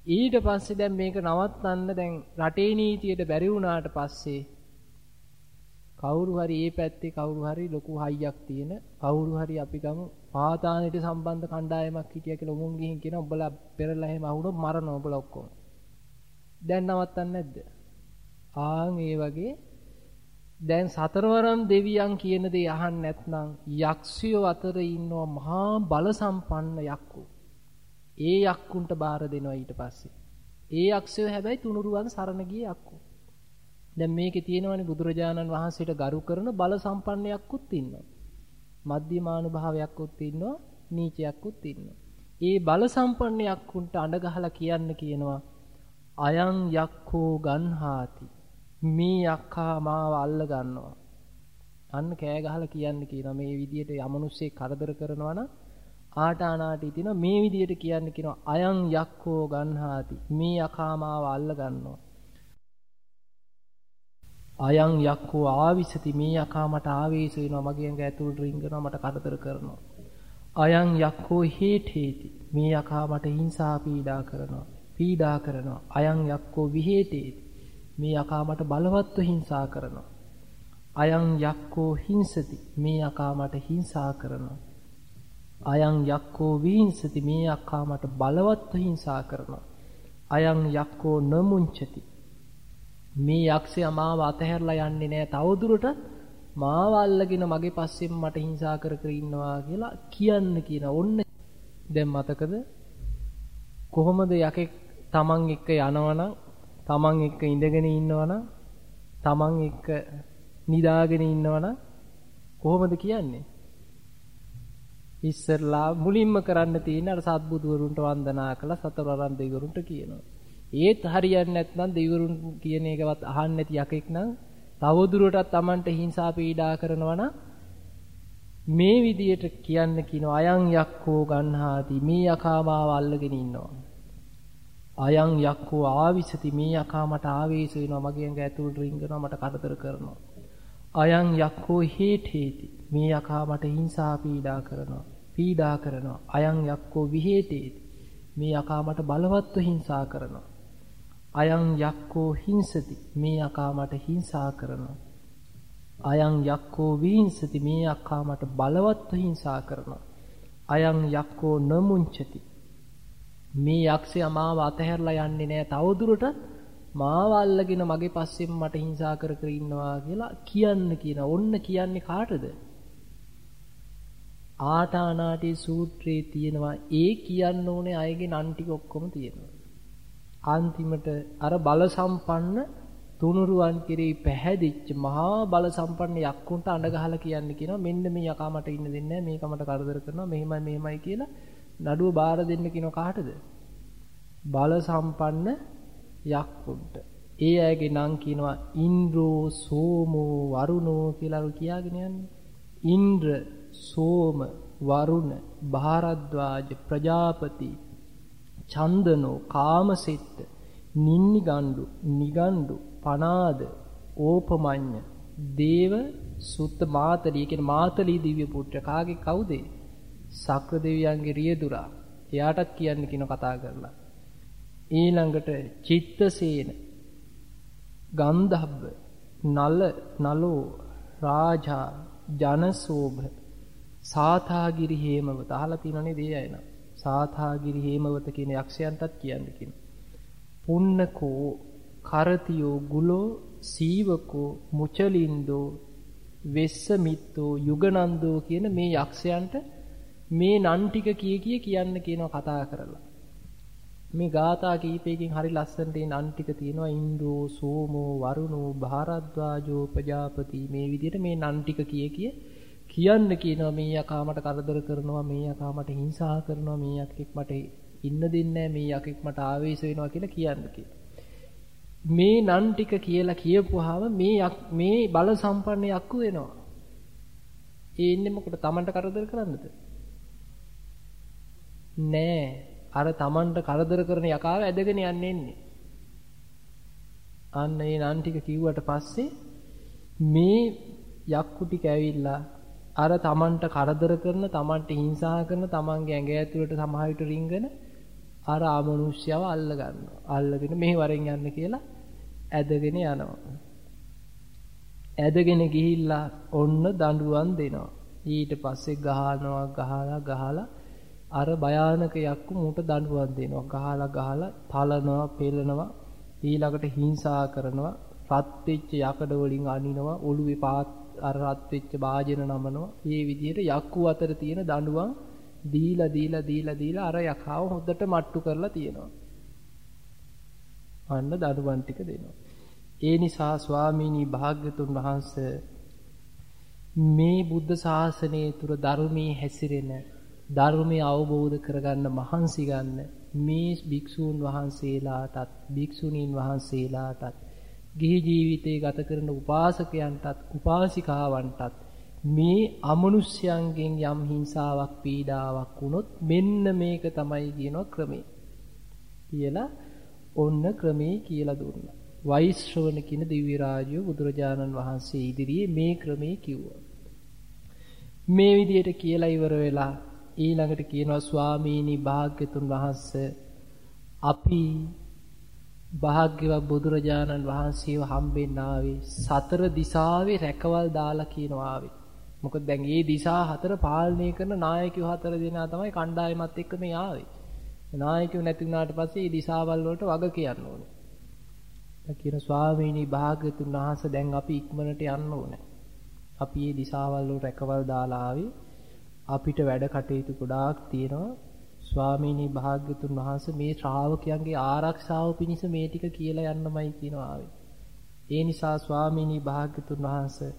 ඊට පස්සේ දැන් මේක නවත්තන්න දැන් රටේ නීතියට බැරි වුණාට පස්සේ කවුරු හරි ඒ පැත්තේ කවුරු හරි ලොකු හයියක් තියෙන කවුරු හරි අපි ගමු පාතානෙට සම්බන්ධ කණ්ඩායමක් හිටියා කියලා උමුන් ගිහින් කියන උඹලා පෙරලා එහෙම අහුනොත් මරනවා උඹලා ඔක්කොම. දැන් නවත්තන්නේ නැද්ද? ආන් ඒ වගේ දැන් සතරවරම් දෙවියන් කියන දේ අහන්න නැත්නම් යක්ෂයෝ අතර ඉන්නවා මහා බල සම්පන්න යක්කෝ. ඒ යක්කුන්ට බාර දෙනවා ඊට පස්සේ. ඒ යක්ෂයෝ හැබැයි තුනුරුවන් සරණ ගිය යක්කෝ. දැන් මේකේ තියෙනවනේ බුදුරජාණන් වහන්සේට ගරු කරන බල සම්පන්නයක්කුත් ඉන්නවා. මධ්‍යමානුභාවයක්කුත් ඉන්නවා, නීචයක්කුත් ඉන්නවා. ඒ බල සම්පන්නයක්කුන්ට අඬ ගහලා කියන්න කියනවා අයං යක්ඛෝ ගන්හාති. මේ යක්ඛා මාව අල්ල ගන්නවා. අන්න කෑ ගහලා කියන්න කියනවා. මේ විදියට යමනුස්සේ කරදර කරනවා නම් ආටානාටි තින මේ විදියට කියන්න කියනවා. අයං යක්ඛෝ ගන්හාති. මේ යකා මාව අල්ල ගන්නවා. අයං යක්කෝ ආවිසති. මේ යකා මට ආවේශ වෙනවා. මගේ ඇඟ ඇතුළට රිංගනවා මට කරදර කරනවා. අයං යක්කෝ හේඨේති. මේ යකා මට හිංසා පීඩා කරනවා. පීඩා කරනවා. අයං යක්කෝ විහෙතේති මේ යකා මට බලවත්ව හිංසා කරනවා. අයං යක්කෝ හිංසති මේ යකා මට හිංසා කරනවා. අයං යක්කෝ විහිංසති මේ යකා මට බලවත්ව හිංසා කරනවා. අයං යක්කෝ නමුංචති. මේ යක්ෂයා මාව අතහැරලා යන්නේ නැහැ තවදුරට මාව අල්ලගෙන මගේ පස්සෙන් මට හිංසා කර කර ඉන්නවා කියලා කියන්න කියන ඔන්න. දැන් මතකද? කොහොමද යකෙක් තමන් එක්ක යනවනම් තමන් එක්ක ඉඳගෙන ඉන්නවනම් තමන් එක්ක නිදාගෙන ඉන්නවනම් කොහොමද කියන්නේ? ඉස්සරලා මුලින්ම කරන්න තියෙන අර සත්බුදුවරුන්ට වන්දනා කළා සතරවරන් දෙවිවරුන්ට කියනවා. ඒත් හරියන්නේ නැත්නම් දෙවිවරුන් කියන එකවත් අහන්නේ නැති යකෙක් නම් තවදුරටත් Tamanට හිංසා පීඩා කරනවා නම් මේ විදියට කියන්න කියනවා අයං යක්කෝ ගන්හාති මේ යකාමාව අල්ලගෙන ඉන්නවා. අයං යක්කෝ ආවිසති මේ යකා මට ආවේශ වෙනවා මගේ ඇඟ ඇතුළට රිංගනවා මට කරදර කරනවා අයං යක්කෝ හේඨේති මේ යකා මට හිංසා පීඩා කරනවා පීඩා කරනවා අයං යක්කෝ විහෙතේති මේ යකා මට බලවත්ව හිංසා කරනවා අයං යක්කෝ හිංසති මේ යකා මට හිංසා කරනවා. අයං යක්කෝ විහිංසති මේ යකා මට බලවත්ව හිංසා කරනවා. අයං යක්කෝ නමුංචති මේ යක්ෂයා මාව අතහැරලා යන්නේ නැහැ තවදුරට මාව අල්ලගෙන මගේ පස්සෙන් මට හිංසා කර කර ඉන්නවා කියලා කියන්න කියන. ඔන්න කියන්නේ කාටද? ආටානාටි සූත්‍රයේ තියෙනවා ඒ කියන්න ඕනේ අයගේ නන් ටික ඔක්කොම තියෙනවා. අන්තිමට අර බල සම්පන්න තුනුරුවන් කෙරෙහි පැහැදිච්ච මහා බල සම්පන්න යක්කුන්ට අඬ ගහලා කියන්න කියනවා මෙන්න මේ යකා මට ඉන්න දෙන්නේ නැහැ මේක මට කරදර කරනවා මෙහෙමයි මෙහෙමයි කියලා නඩුව බාර දෙන්න කියනවා කාටද? බල සම්පන්න යක්කුන්ට. ඒ අයගේ නම් කියනවා ඉන්ද්‍රෝ සෝමෝ වරුණෝ කියලා කියාගෙන යන්නේ. ඉන්ද්‍ර සෝම වරුණ භාරද්වාජ ප්‍රජාපති චන්දනෝ කාමසෙට්ට නින්නිගණ්ඩු නිගණ්ඩු පනාද ඕපමඤ්ඤ දේව සුත්ත මාතලී කියන මාතලී දිව්‍ය පුත්‍ර කාගේ කවුද? සක්‍ර දෙවියන්ගේ රියදුරා. එයාටත් කියන්න කියන කතා කරලා. ඊළඟට චිත්තසේන ගන්ධබ්බ නල නලෝ රාජා ජනසෝභ සාතාගිරි හේමවත. අහලා තියෙනනේ දේ අයනා සාතාගිරි හේමවත කියන යක්ෂයන්ටත් කියන්න කියන. පුන්නකෝ කරතියෝ ගුලෝ සීවකෝ මුචලින්දෝ වෙස්සමිත්තෝ යුගනන්දෝ කියන මේ යක්ෂයන්ට මේ නන් ටික කිය කිය කියන්න කියනවා කතා කරලා. මේ ගාථා කීපයකින් හරි ලස්සනට එන අන් ටික තියෙනවා ඉන්ද්‍රෝ සෝමෝ වරුණෝ භාරද්වාජෝ ප්‍රජාපති මේ විදිහට මේ නන් ටික කිය කිය කියන්න කියනවා මේ යකා මට කරදර කරනවා මේ යකා මට හිංසා කරනවා මේ යකෙක් මට ඉන්න දෙන්නේ මේ යකෙක් මට ආවේශ වෙනවා කියලා කියන්න මේ නන් ටික කියලා කියපුවාම මේ මේ බල සම්පන්න යක්කු වෙනවා. ඒ ඉන්නේ මොකට Tamanට කරදර කරන්නද? නෑ. අර Tamanට කරදර කරන යකාව ඇදගෙන යන්නේ ඉන්නේ. අන්න ඒ නන් ටික කිව්වට පස්සේ මේ යක්කු ටික ඇවිල්ලා අර තමන්ට කරදර කරන තමන්ට හිංසා කරන තමන්ගේ ඇඟ ඇතුළට සමහර විට රිංගන අර ආමනුෂ්‍යව අල්ල ගන්නවා. අල්ලගෙන මෙහි වරෙන් යන්න කියලා ඇදගෙන යනවා. ඇදගෙන ගිහිල්ලා ඔන්න දඬුවම් දෙනවා. ඊට පස්සේ ගහනවා ගහලා ගහලා අර භයානක යක්කු මූට දඬුවම් දෙනවා. ගහලා ගහලා තලනවා, පෙලනවා, ඊළඟට හිංසා කරනවා, රත් වෙච්ච යකඩ වලින් අනිනවා, ඔළුවේ පාත් අර රත් වෙච්ච වාජන නමනවා. මේ විදිහට යක්කු අතර තියෙන දඬුවම් දීලා දීලා දීලා දීලා අර යකාව හොඳට මට්ටු කරලා තියෙනවා. අන්න දඬුවම් ටික දෙනවා. ඒ නිසා ස්වාමීනි භාග්‍යතුන් වහන්සේ මේ බුද්ධ ශාසනය තුර ධර්මයේ හැසිරෙන ධර්මය අවබෝධ කරගන්න මහන්සි ගන්න මේ භික්ෂූන් වහන්සේලාටත් භික්ෂුණීන් වහන්සේලාටත් ගිහි ජීවිතේ ගත කරන උපාසකයන්ටත් උපාසිකාවන්ටත් මේ අමනුෂ්‍යයන්ගෙන් යම් හිංසාවක් පීඩාවක් වුණොත් මෙන්න මේක තමයි කියන ක්‍රමේ කියලා ඔන්න ක්‍රමේ කියලා දුන්නා. වෛශ්‍රවණ කියන දිව්‍ය රාජ්‍ය බුදුරජාණන් වහන්සේ ඉදිරියේ මේ ක්‍රමේ කිව්වා. මේ විදිහට කියලා ඉවර වෙලා ඊළඟට කියනවා ස්වාමීනි භාග්‍යතුන් වහන්සේ අපි භාග්‍යවත් බුදුරජාණන් වහන්සේව හම්බෙන්න ආවේ සතර දිසාවේ රැකවල් දාලා කියනවා ආවේ. මොකද දැන් මේ දිසා හතර පාලනය කරන නායකයෝ හතර දෙනා තමයි කණ්ඩායමත් එක්ක මේ ආවේ. නායකයෝ නැති වුණාට පස්සේ මේ දිසාවල් වලට වග කියන්න ඕනේ. කියන ස්වාමීනි භාග්‍යතුන් වහන්සේ දැන් අපි ඉක්මනට යන්න ඕනේ. අපි මේ දිසාවල් වල රැකවල් දාලා ආවේ. අපිට වැඩ කටයුතු ගොඩාක් තියෙනවා. ස්වාමීනි භාග්‍යතුන් වහන්සේ මේ ශ්‍රාවකයන්ගේ ආරක්ෂාව පිණිස මේ ටික කියලා යන්නමයි කියනවා ආවේ. ඒ නිසා ස්වාමීනි භාග්‍යතුන් වහන්සේ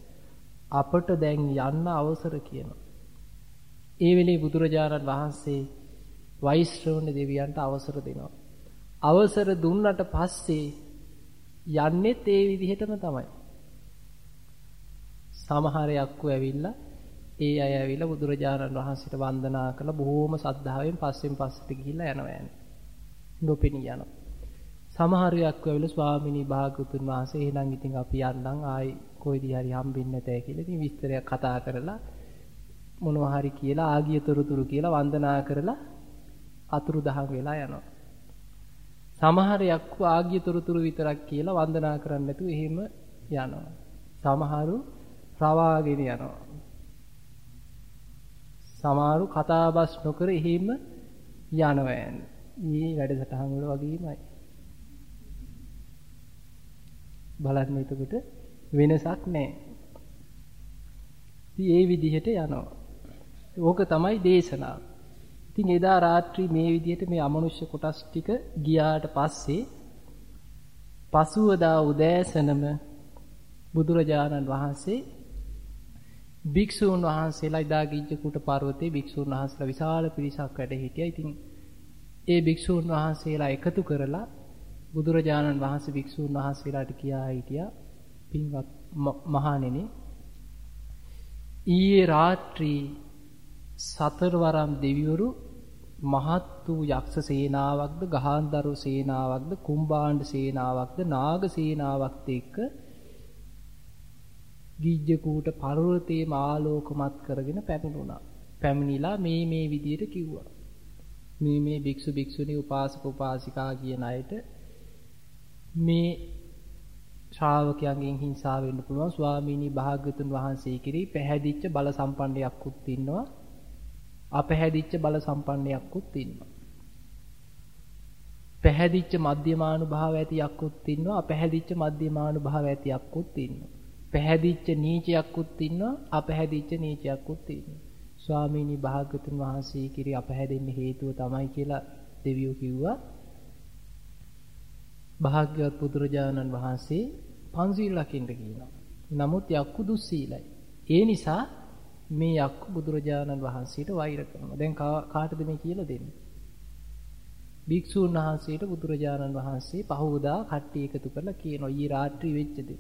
අපට දැන් යන්න අවසර කියනවා. ඒ වෙලේ බුදුරජාණන් වහන්සේ වෛශ්‍රවණ දෙවියන්ට අවසර දෙනවා. අවසර දුන්නට පස්සේ යන්නෙත් ඒ විදිහටම තමයි. සමහර යක්කු ඇවිල්ලා ඒ අය ඇවිල්ලා බුදුරජාණන් වහන්සේට වන්දනා කරලා බොහෝම සද්ධාවෙන් පස්සෙන් පස්සට ගිහිල්ලා යනවා යන්නේ. නොපෙනී යනවා. සමහර යක්කු ඇවිල්ලා ස්වාමිනී භාගතුන් වහන්සේ එහෙනම් ඉතින් අපි යන්නම් ආයි කොයිදී හරි හම්බෙන්නේ නැතේ කියලා ඉතින් විස්තරයක් කතා කරලා මොනවා හරි කියලා ආගිය තොරතුරු කියලා වන්දනා කරලා අතුරු දහන් වෙලා යනවා. සමහර යක්කු ආගිය තොරතුරු විතරක් කියලා වන්දනා කරන්නේ නැතුව එහෙම යනවා. සමහරු රවාගෙන යනවා. සමහරු කතාබස් නොකර එහෙම යනවා යන්නේ. මේ වැඩසටහන් වල වගේමයි. බලන්න එතකොට වෙනසක් නැහැ. ඉතින් ඒ විදිහට යනවා. ඕක තමයි දේශනාව. ඉතින් එදා රාත්‍රී මේ විදිහට මේ අමනුෂ්‍ය කොටස් ටික ගියාට පස්සේ පසුවදා උදෑසනම බුදුරජාණන් වහන්සේ භික්ෂූන් වහන්සේලා ඉදා ගිජ්ජකූට පර්වතයේ භික්ෂූන් වහන්සේලා විශාල පිරිසක් වැඩ හිටියා. ඉතින් ඒ භික්ෂූන් වහන්සේලා එකතු කරලා බුදුරජාණන් වහන්සේ භික්ෂූන් වහන්සේලාට කියා හිටියා පින්වත් මහණෙනි ඊයේ රාත්‍රී සතරවරම් දෙවිවරු මහත් වූ යක්ෂ සේනාවක්ද ගහන්දරු සේනාවක්ද කුම්භාණ්ඩ සේනාවක්ද නාග සේනාවක්ද එක්ක ගිජ්ජකූට පර්වතයේම ආලෝකමත් කරගෙන පැමිණුණා. පැමිණිලා මේ මේ විදියට කිව්වා. මේ මේ භික්ෂු භික්ෂුණී උපාසක උපාසිකා කියන අයට මේ ශ්‍රාවකයන්ගෙන් හිංසා වෙන්න පුළුවන්. ස්වාමීනි භාග්‍යතුන් වහන්සේ කිරී පැහැදිච්ච බල සම්පන්නයක්කුත් ඉන්නවා. අපැහැදිච්ච බල සම්පන්නයක්කුත් ඉන්නවා. පැහැදිච්ච මධ්‍යමානුභාව ඇති යක්කුත් ඉන්නවා. අපැහැදිච්ච මධ්‍යමානුභාව ඇති යක්කුත් ඉන්නවා. පැහැදිච්ච නීචයක්කුත් ඉන්නවා අපැහැදිච්ච නීචයක්කුත් ඉන්නවා ස්වාමීනි භාග්‍යතුන් වහන්සේ කිරී අපැහැදෙන්න හේතුව තමයි කියලා දෙවියෝ කිව්වා භාග්‍යවත් බුදුරජාණන් වහන්සේ පන්සිල් රකින්න කියනවා. නමුත් යක්කු දුස්සීලයි. ඒ නිසා මේ යක්කු බුදුරජාණන් වහන්සේට වෛර කරනවා. දැන් කාටද මේ කියලා දෙන්නේ? භික්ෂූන් වහන්සේට බුදුරජාණන් වහන්සේ පහවදා කට්ටිය එකතු කරලා කියනවා ඊ රාත්‍රී වෙච්ච දේ.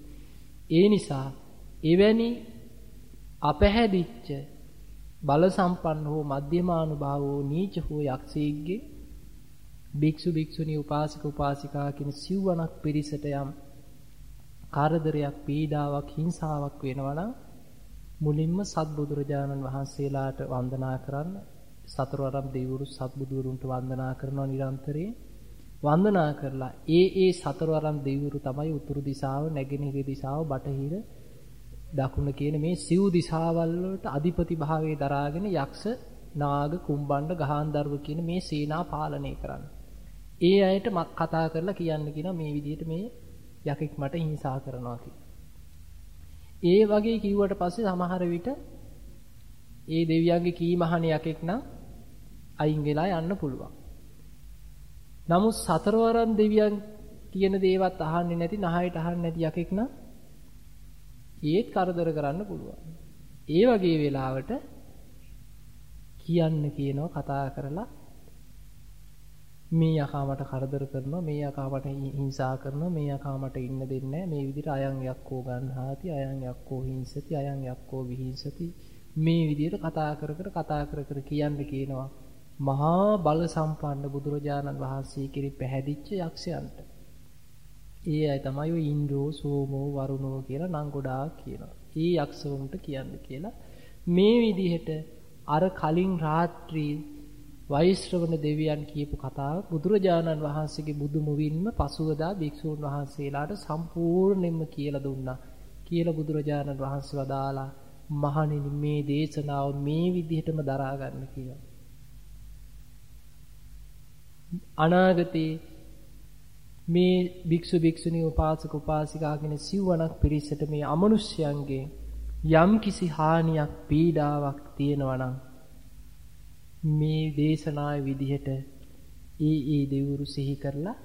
ඒ නිසා එවැනි අපහැදිච්ච බල සම්පන්න හෝ මධ්‍යමානුභාව හෝ නීච හෝ යක්ෂයෙක්ගේ භික්ෂු භික්ෂුණී උපාසක උපාසිකා කියන සිව්වණක් පිරිසට යම් කාර්දරයක් පීඩාවක් හිංසාවක් වෙනවා නම් මුලින්ම සත්බුදුරජාණන් වහන්සේලාට වන්දනා කරන්න සතරවරම් දෙවිවරු සත්බුදුරුන්ට වන්දනා කරනවා නිරන්තරයෙන්. වන්දනා කරලා ඒ ඒ සතරවරම් දෙවිවරු තමයි උතුරු දිශාව නැගෙනහිර දිශාව බටහිර දකුණ කියන මේ සිව් දිශාවල් වලට අධිපති භාවයේ දරාගෙන යක්ෂ නාග කුම්බණ්ඩ ගහාන්දර්ව කියන මේ සේනා පාලනය කරන්න. ඒ අයට මක් කතා කරලා කියන්න කියන මේ විදිහට මේ යකෙක් මට හිංසා කරනවා ඒ වගේ කිව්වට පස්සේ සමහර විට ඒ දෙවියන්ගේ කීමහන යකෙක් නම් අයින් වෙලා යන්න පුළුවන්. නමුත් සතරවරන් දෙවියන් කියන දේවත් අහන්නේ නැති නහයට අහන්නේ නැති යකෙක් නම් ඒත් කරදර කරන්න පුළුවන්. ඒ වගේ වෙලාවට කියන්න කියනවා කතා කරලා මේ යකා මට කරදර කරනවා මේ යකා මට හිංසා කරනවා මේ යකා මට ඉන්න දෙන්නේ මේ විදිහට අයන් යක්කෝ ගන්නාති අයන් යක්කෝ හිංසති අයන් යක්කෝ විහිංසති. මේ විදිහට කතා කර කර කතා කර කර කියන්න කියනවා. මහා බල සම්පන්න බුදුරජාණන් වහන්සේ කිරි පැහැදිච්ච යක්ෂයන්ට ඒ අය තමයි ඔය ඉන්ද්‍රෝ සෝමෝ වරුණෝ කියලා නම් ගොඩාක් කියනවා. ඒ යක්ෂවුන්ට කියන්න කියලා මේ විදිහට අර කලින් රාත්‍රී වෛශ්‍රවණ දෙවියන් කියපු කතාව බුදුරජාණන් වහන්සේගේ බුදු මුවින්ම පසුවදා භික්ෂූන් වහන්සේලාට සම්පූර්ණයෙන්ම කියලා දුන්නා. කියලා බුදුරජාණන් වහන්සේ වදාලා මහණෙනි මේ දේශනාව මේ විදිහටම දරා ගන්න කියලා. අනාගතේ මේ භික්ෂු භික්ෂුණී උපාසක උපාසිකා කියන සිව්වණක් පිරිසට මේ අමනුෂ්‍යයන්ගේ යම් කිසි හානියක් පීඩාවක් තියෙනවා නම් මේ දේශනාවේ විදිහට ඒ ඒ දෙවිවරු සිහි කරලා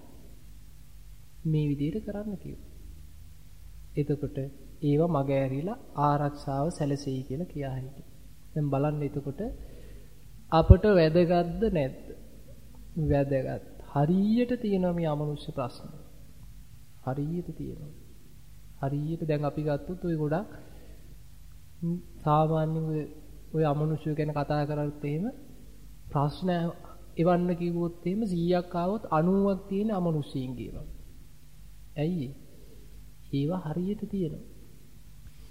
මේ විදිහට කරන්න කිව්වා. එතකොට ඒව මග ඇරිලා ආරක්ෂාව සැලසෙයි කියලා කියා හිටියා. දැන් බලන්න එතකොට අපට වැදගත්ද නැද්ද? වැදගත්. හරියට තියෙනවා මේ අමනුෂ්‍ය ප්‍රශ්න. හරියට තියෙනවා. හරියට දැන් අපි ගත්තොත් ওই ගොඩක් සාමාන්‍ය ඔය අමනුෂ්‍ය ගැන කතා කරද්දී එහෙම ප්‍රශ්න එවන්න කිව්වොත් එහෙම 100ක් ආවොත් 90ක් තියෙන අමනුෂ්‍යයින් කියනවා. ඇයි ඒවා හරියට තියෙනවා.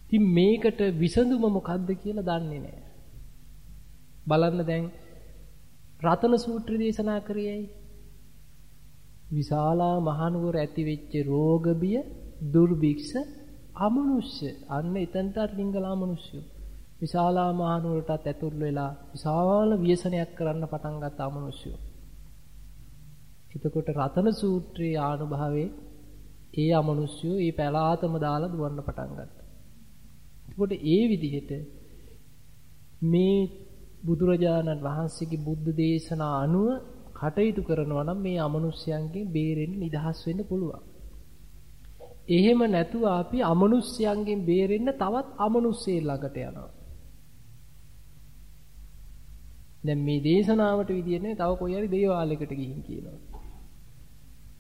ඉතින් මේකට විසඳුම මොකද්ද කියලා දන්නේ නැහැ. බලන්න දැන් රතන සූත්‍ර දේශනා කරේයි. විශාලා මහනුවර ඇති වෙච්ච රෝග බිය දුර්භික්ෂ අමනුෂ්‍ය අන්න එතනට ලිංගලා මනුෂ්‍යෝ විශාලා මහනුවරටත් ඇතුල් වෙලා විශාල ව්‍යසනයක් කරන්න පටන් ගත්ත අමනුෂ්‍යෝ. එතකොට රතන සූත්‍රයේ ආනුභාවයේ ඒ අමනුෂ්‍යෝ ඒ පැලාතම දාලා දුවන්න පටන් ගත්තා. එතකොට ඒ විදිහට මේ බුදුරජාණන් වහන්සේගේ බුද්ධ දේශනා අනුව කටයුතු කරනවා නම් මේ අමනුෂ්‍යයන්ගෙන් බේරෙන්න නිදහස් වෙන්න පුළුවන්. එහෙම නැතුව අපි අමනුෂ්‍යයන්ගෙන් බේරෙන්න තවත් අමනුෂ්‍යය ළඟට යනවා. දැන් මේ දේශනාවට විදියනේ තව කොයි හරි දේවාලයකට ගිහින් කියනවා.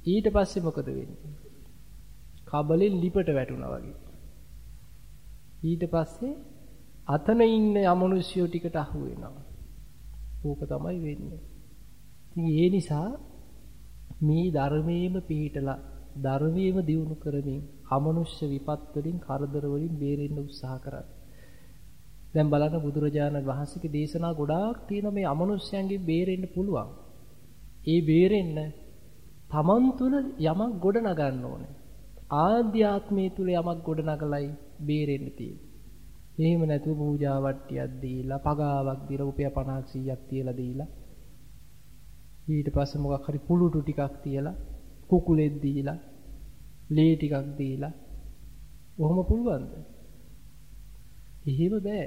ඊට පස්සේ මොකද වෙන්නේ? කබලෙන් ලිපට වැටුණා වගේ. ඊට පස්සේ අතන ඉන්න අමනුෂ්‍යෝ ටිකට අහු වෙනවා. ඕක තමයි වෙන්නේ. ඉතින් ඒ නිසා මේ ධර්මයේම පිළිහිටලා ධර්මයේම දියුණු කරමින් අමනුෂ්‍ය විපත් වලින් කරදර වලින් බේරෙන්න උත්සාහ කරන්නේ. දැන් බලන්න බුදුරජාණන් වහන්සේගේ දේශනා ගොඩාක් තියෙන මේ අමනුෂ්‍යයන්ගෙන් බේරෙන්න පුළුවන්. ඒ බේරෙන්න තමන් තුළ යමක් ගොඩ නගන්න ඕනේ. ආධ්‍යාත්මයේ තුල යමක් ගොඩ නගලයි බේරෙන්න තියෙන්නේ. එහෙම නැතුව පූජා වට්ටියක් දීලා, පගාවක් දීලා, රුපියල් 50ක් 100ක් තියලා දීලා ඊට පස්සේ මොකක් හරි පුළුටු ටිකක් තියලා කුකුලෙක් දීලා ලේ ටිකක් දීලා ඔහොම පුළුවන්ද? එහෙම බෑ.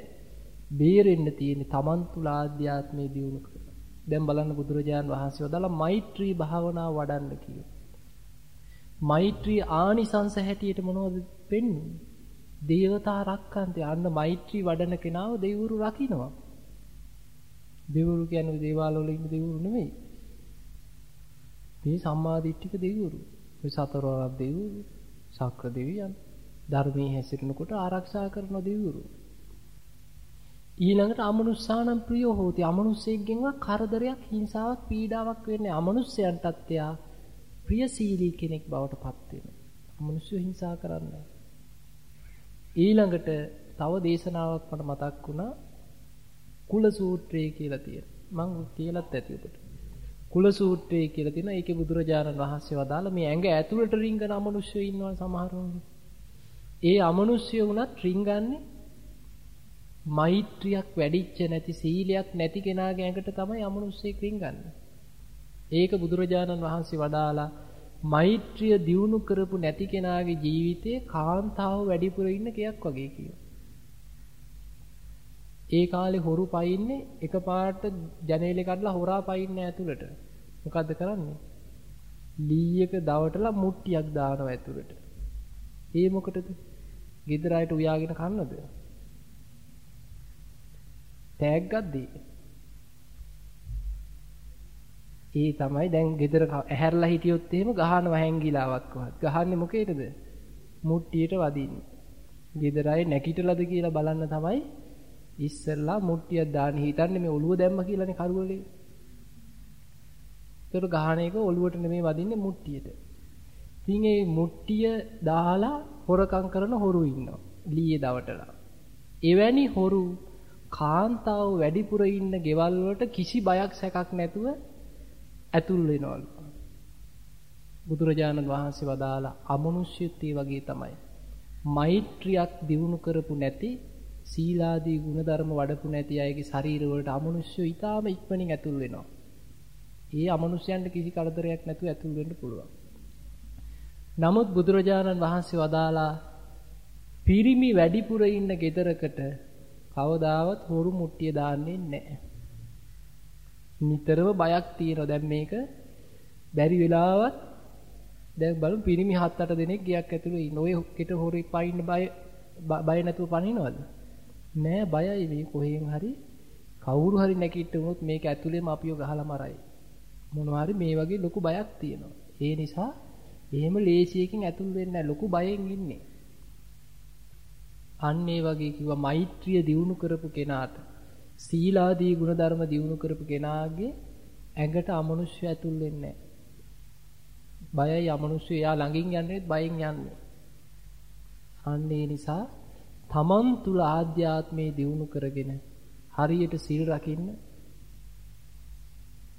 බේරෙන්න තියෙන්නේ Taman තුල ආධ්‍යාත්මයේ දියුණු කරලා. දැන් බලන්න බුදුරජාන් වහන්සේ වදාලා මෛත්‍රී භාවනාව වඩන්න කියනවා. මෛත්‍රී ආනිසංස හැටියට මොනවද පෙන්වන්නේ? දේවතා රක්කන්තේ අන්න මෛත්‍රී වඩන කෙනාව දෙවිවරු රකින්නවා. දෙවිවරු කියන්නේ දේවාල වල ඉන්න දෙවිවරු නෙමෙයි. මේ සම්මාදිට්ඨික දෙවිවරු. ඔය සතරවරක් දෙවිවරු, ශක්‍ර දෙවියන් ධර්මයේ හැසිරෙනකොට ආරක්ෂා කරන දෙවිවරු. ඊළඟට අමනුස්සානම් ප්‍රියෝ හෝති අමනුස්සයෙක්ගෙන්වත් කරදරයක් හිංසාවක් පීඩාවක් වෙන්නේ අමනුස්සයන්ටත් එයා ප්‍රියශීලී කෙනෙක් බවට පත් වෙනවා. අමනුෂ්‍ය හිංසා කරන්නේ ඊළඟට තව දේශනාවක් මට මතක් වුණා කුල සූත්‍රය කියලා තියෙන. මම කියලාත් ඇති ඔබට. කුල සූත්‍රය කියලා තියෙන ඒකේ බුදුරජාණන් වහන්සේ වදාලා මේ ඇඟ ඇතුළට රිංගන අමනුෂ්‍යයෝ ඉන්නවා සමහරවල්. ඒ අමනුෂ්‍ය වුණත් රිංගන්නේ මෛත්‍රියක් වැඩිච්ච නැති සීලයක් නැති කෙනාගේ ඇඟට තමයි අමනුෂ්‍යෙක් රිංගන්නේ. ඒක බුදුරජාණන් වහන්සේ වදාලා මෛත්‍රිය දියුණු කරපු නැති කෙනාගේ ජීවිතේ කාන්තාව වැඩිපුර ඉන්න කෙයක් වගේ කියනවා. ඒ කාලේ හොරු පයින්නේ එකපාරට ජනේලේ කඩලා හොරා පයින්නේ ඇතුළට. මොකද්ද කරන්නේ? ලීයක දවටලා මුට්ටියක් දානවා ඇතුළට. ඒ මොකටද? ගෙදර අයට උයාගෙන කන්නද? තෑග්ගක් දී. ඒ තමයි දැන් ගෙදර ඇහැරලා හිටියොත් එහෙම ගහනවා හැංගිලාවක්වත්. ගහන්නේ මොකේද? මුට්ටියට වදින්නේ. ගෙදර අය නැගිටලාද කියලා බලන්න තමයි ඉස්සෙල්ලා මුට්ටියක් දාන්න හිතන්නේ මේ ඔළුව දැම්ම කියලානේ කරුවලේ. ඒතර ගහන එක ඔළුවට නෙමෙයි වදින්නේ මුට්ටියට. ඉතින් ඒ මුට්ටිය දාලා හොරකම් කරන හොරු ඉන්නවා. ලීයේ දවටලා. එවැනි හොරු කාන්තාව වැඩිපුර ඉන්න ගෙවල් වලට කිසි බයක් සැකක් නැතුව ඇතුල් වෙනවලු. බුදුරජාණන් වහන්සේ වදාලා අමනුෂ්‍යත් වගේ තමයි. මෛත්‍රියක් දිනු කරපු නැති සීලාදී ගුණධර්ම වඩපු නැති අයගේ ශරීර වලට අමනුෂ්‍ය ඊටාම ඉක්මනින් ඇතුල් වෙනවා. ඒ අමනුෂ්‍යයන්ට කිසි කරදරයක් නැතුව ඇතුල් වෙන්න පුළුවන්. නමුත් බුදුරජාණන් වහන්සේ වදාලා පිරිමි වැඩිපුර ඉන්න ගෙදරකට කවදාවත් හොරු මුට්ටිය දාන්නේ නැහැ. නිතරම බයක් තියෙනවා. දැන් මේක බැරි වෙලාවත් දැන් බලමු පිරිමි 7-8 දෙනෙක් ගියක් ඇතුළේ ඉන්න. ඔය කෙට හොරෙක් පයින්න බය බය නැතුව පනිනවද? නෑ බයයි මේ කොහෙන් හරි කවුරු හරි නැගිට වුණොත් මේක ඇතුළේම අපිව ගහලා මරයි. මොනවා හරි මේ වගේ ලොකු බයක් තියෙනවා. ඒ නිසා එහෙම ලේසියකින් ඇතුල් වෙන්නේ නැහැ. ලොකු බයෙන් ඉන්නේ. අන්න ඒ වගේ කිව්වා මෛත්‍රිය දියුණු කරපු කෙනාට සීලාදී ගුණධර්ම දියුණු කරපු කෙනාගේ ඇඟට අමනුෂ්‍ය ඇතුල් වෙන්නේ බයයි අමනුෂ්‍ය එයා ළඟින් යන්නේ බයෙන් යන්නේ. අන්න ඒ නිසා තමන් තුල ආධ්‍යාත්මේ දියුණු කරගෙන හරියට සීල් රකින්න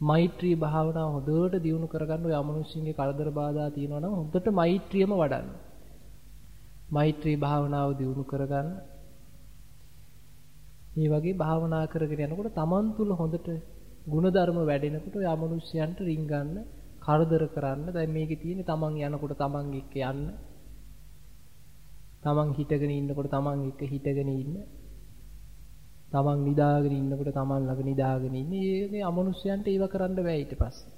මෛත්‍රී භාවනාව හොඳට දියුණු කරගන්න ඔය අමනුෂ්‍යන්ගේ කරදර බාධා තියෙනවා නම් හොඳට මෛත්‍රියම වඩන්න. මෛත්‍රී භාවනාව දියුණු කරගන්න. මේ වගේ භාවනා කරගෙන යනකොට තමන් තුල හොඳට ಗುಣධර්ම වැඩෙනකොට ඔය අමනුෂ්‍යයන්ට රිංගන්න, කරදර කරන්න. දැන් මේකේ තියෙන්නේ තමන් යනකොට තමන් එක්ක යන්න. තමන් හිටගෙන ඉන්නකොට තමන් එක්ක හිටගෙන ඉන්න. තමන් නිදාගෙන ඉන්නකොට තමන් ළඟ නිදාගෙන ඉන්නේ. මේ අමනුෂ්‍යයන්ට ඒව කරන්න බෑ ඊට පස්සේ.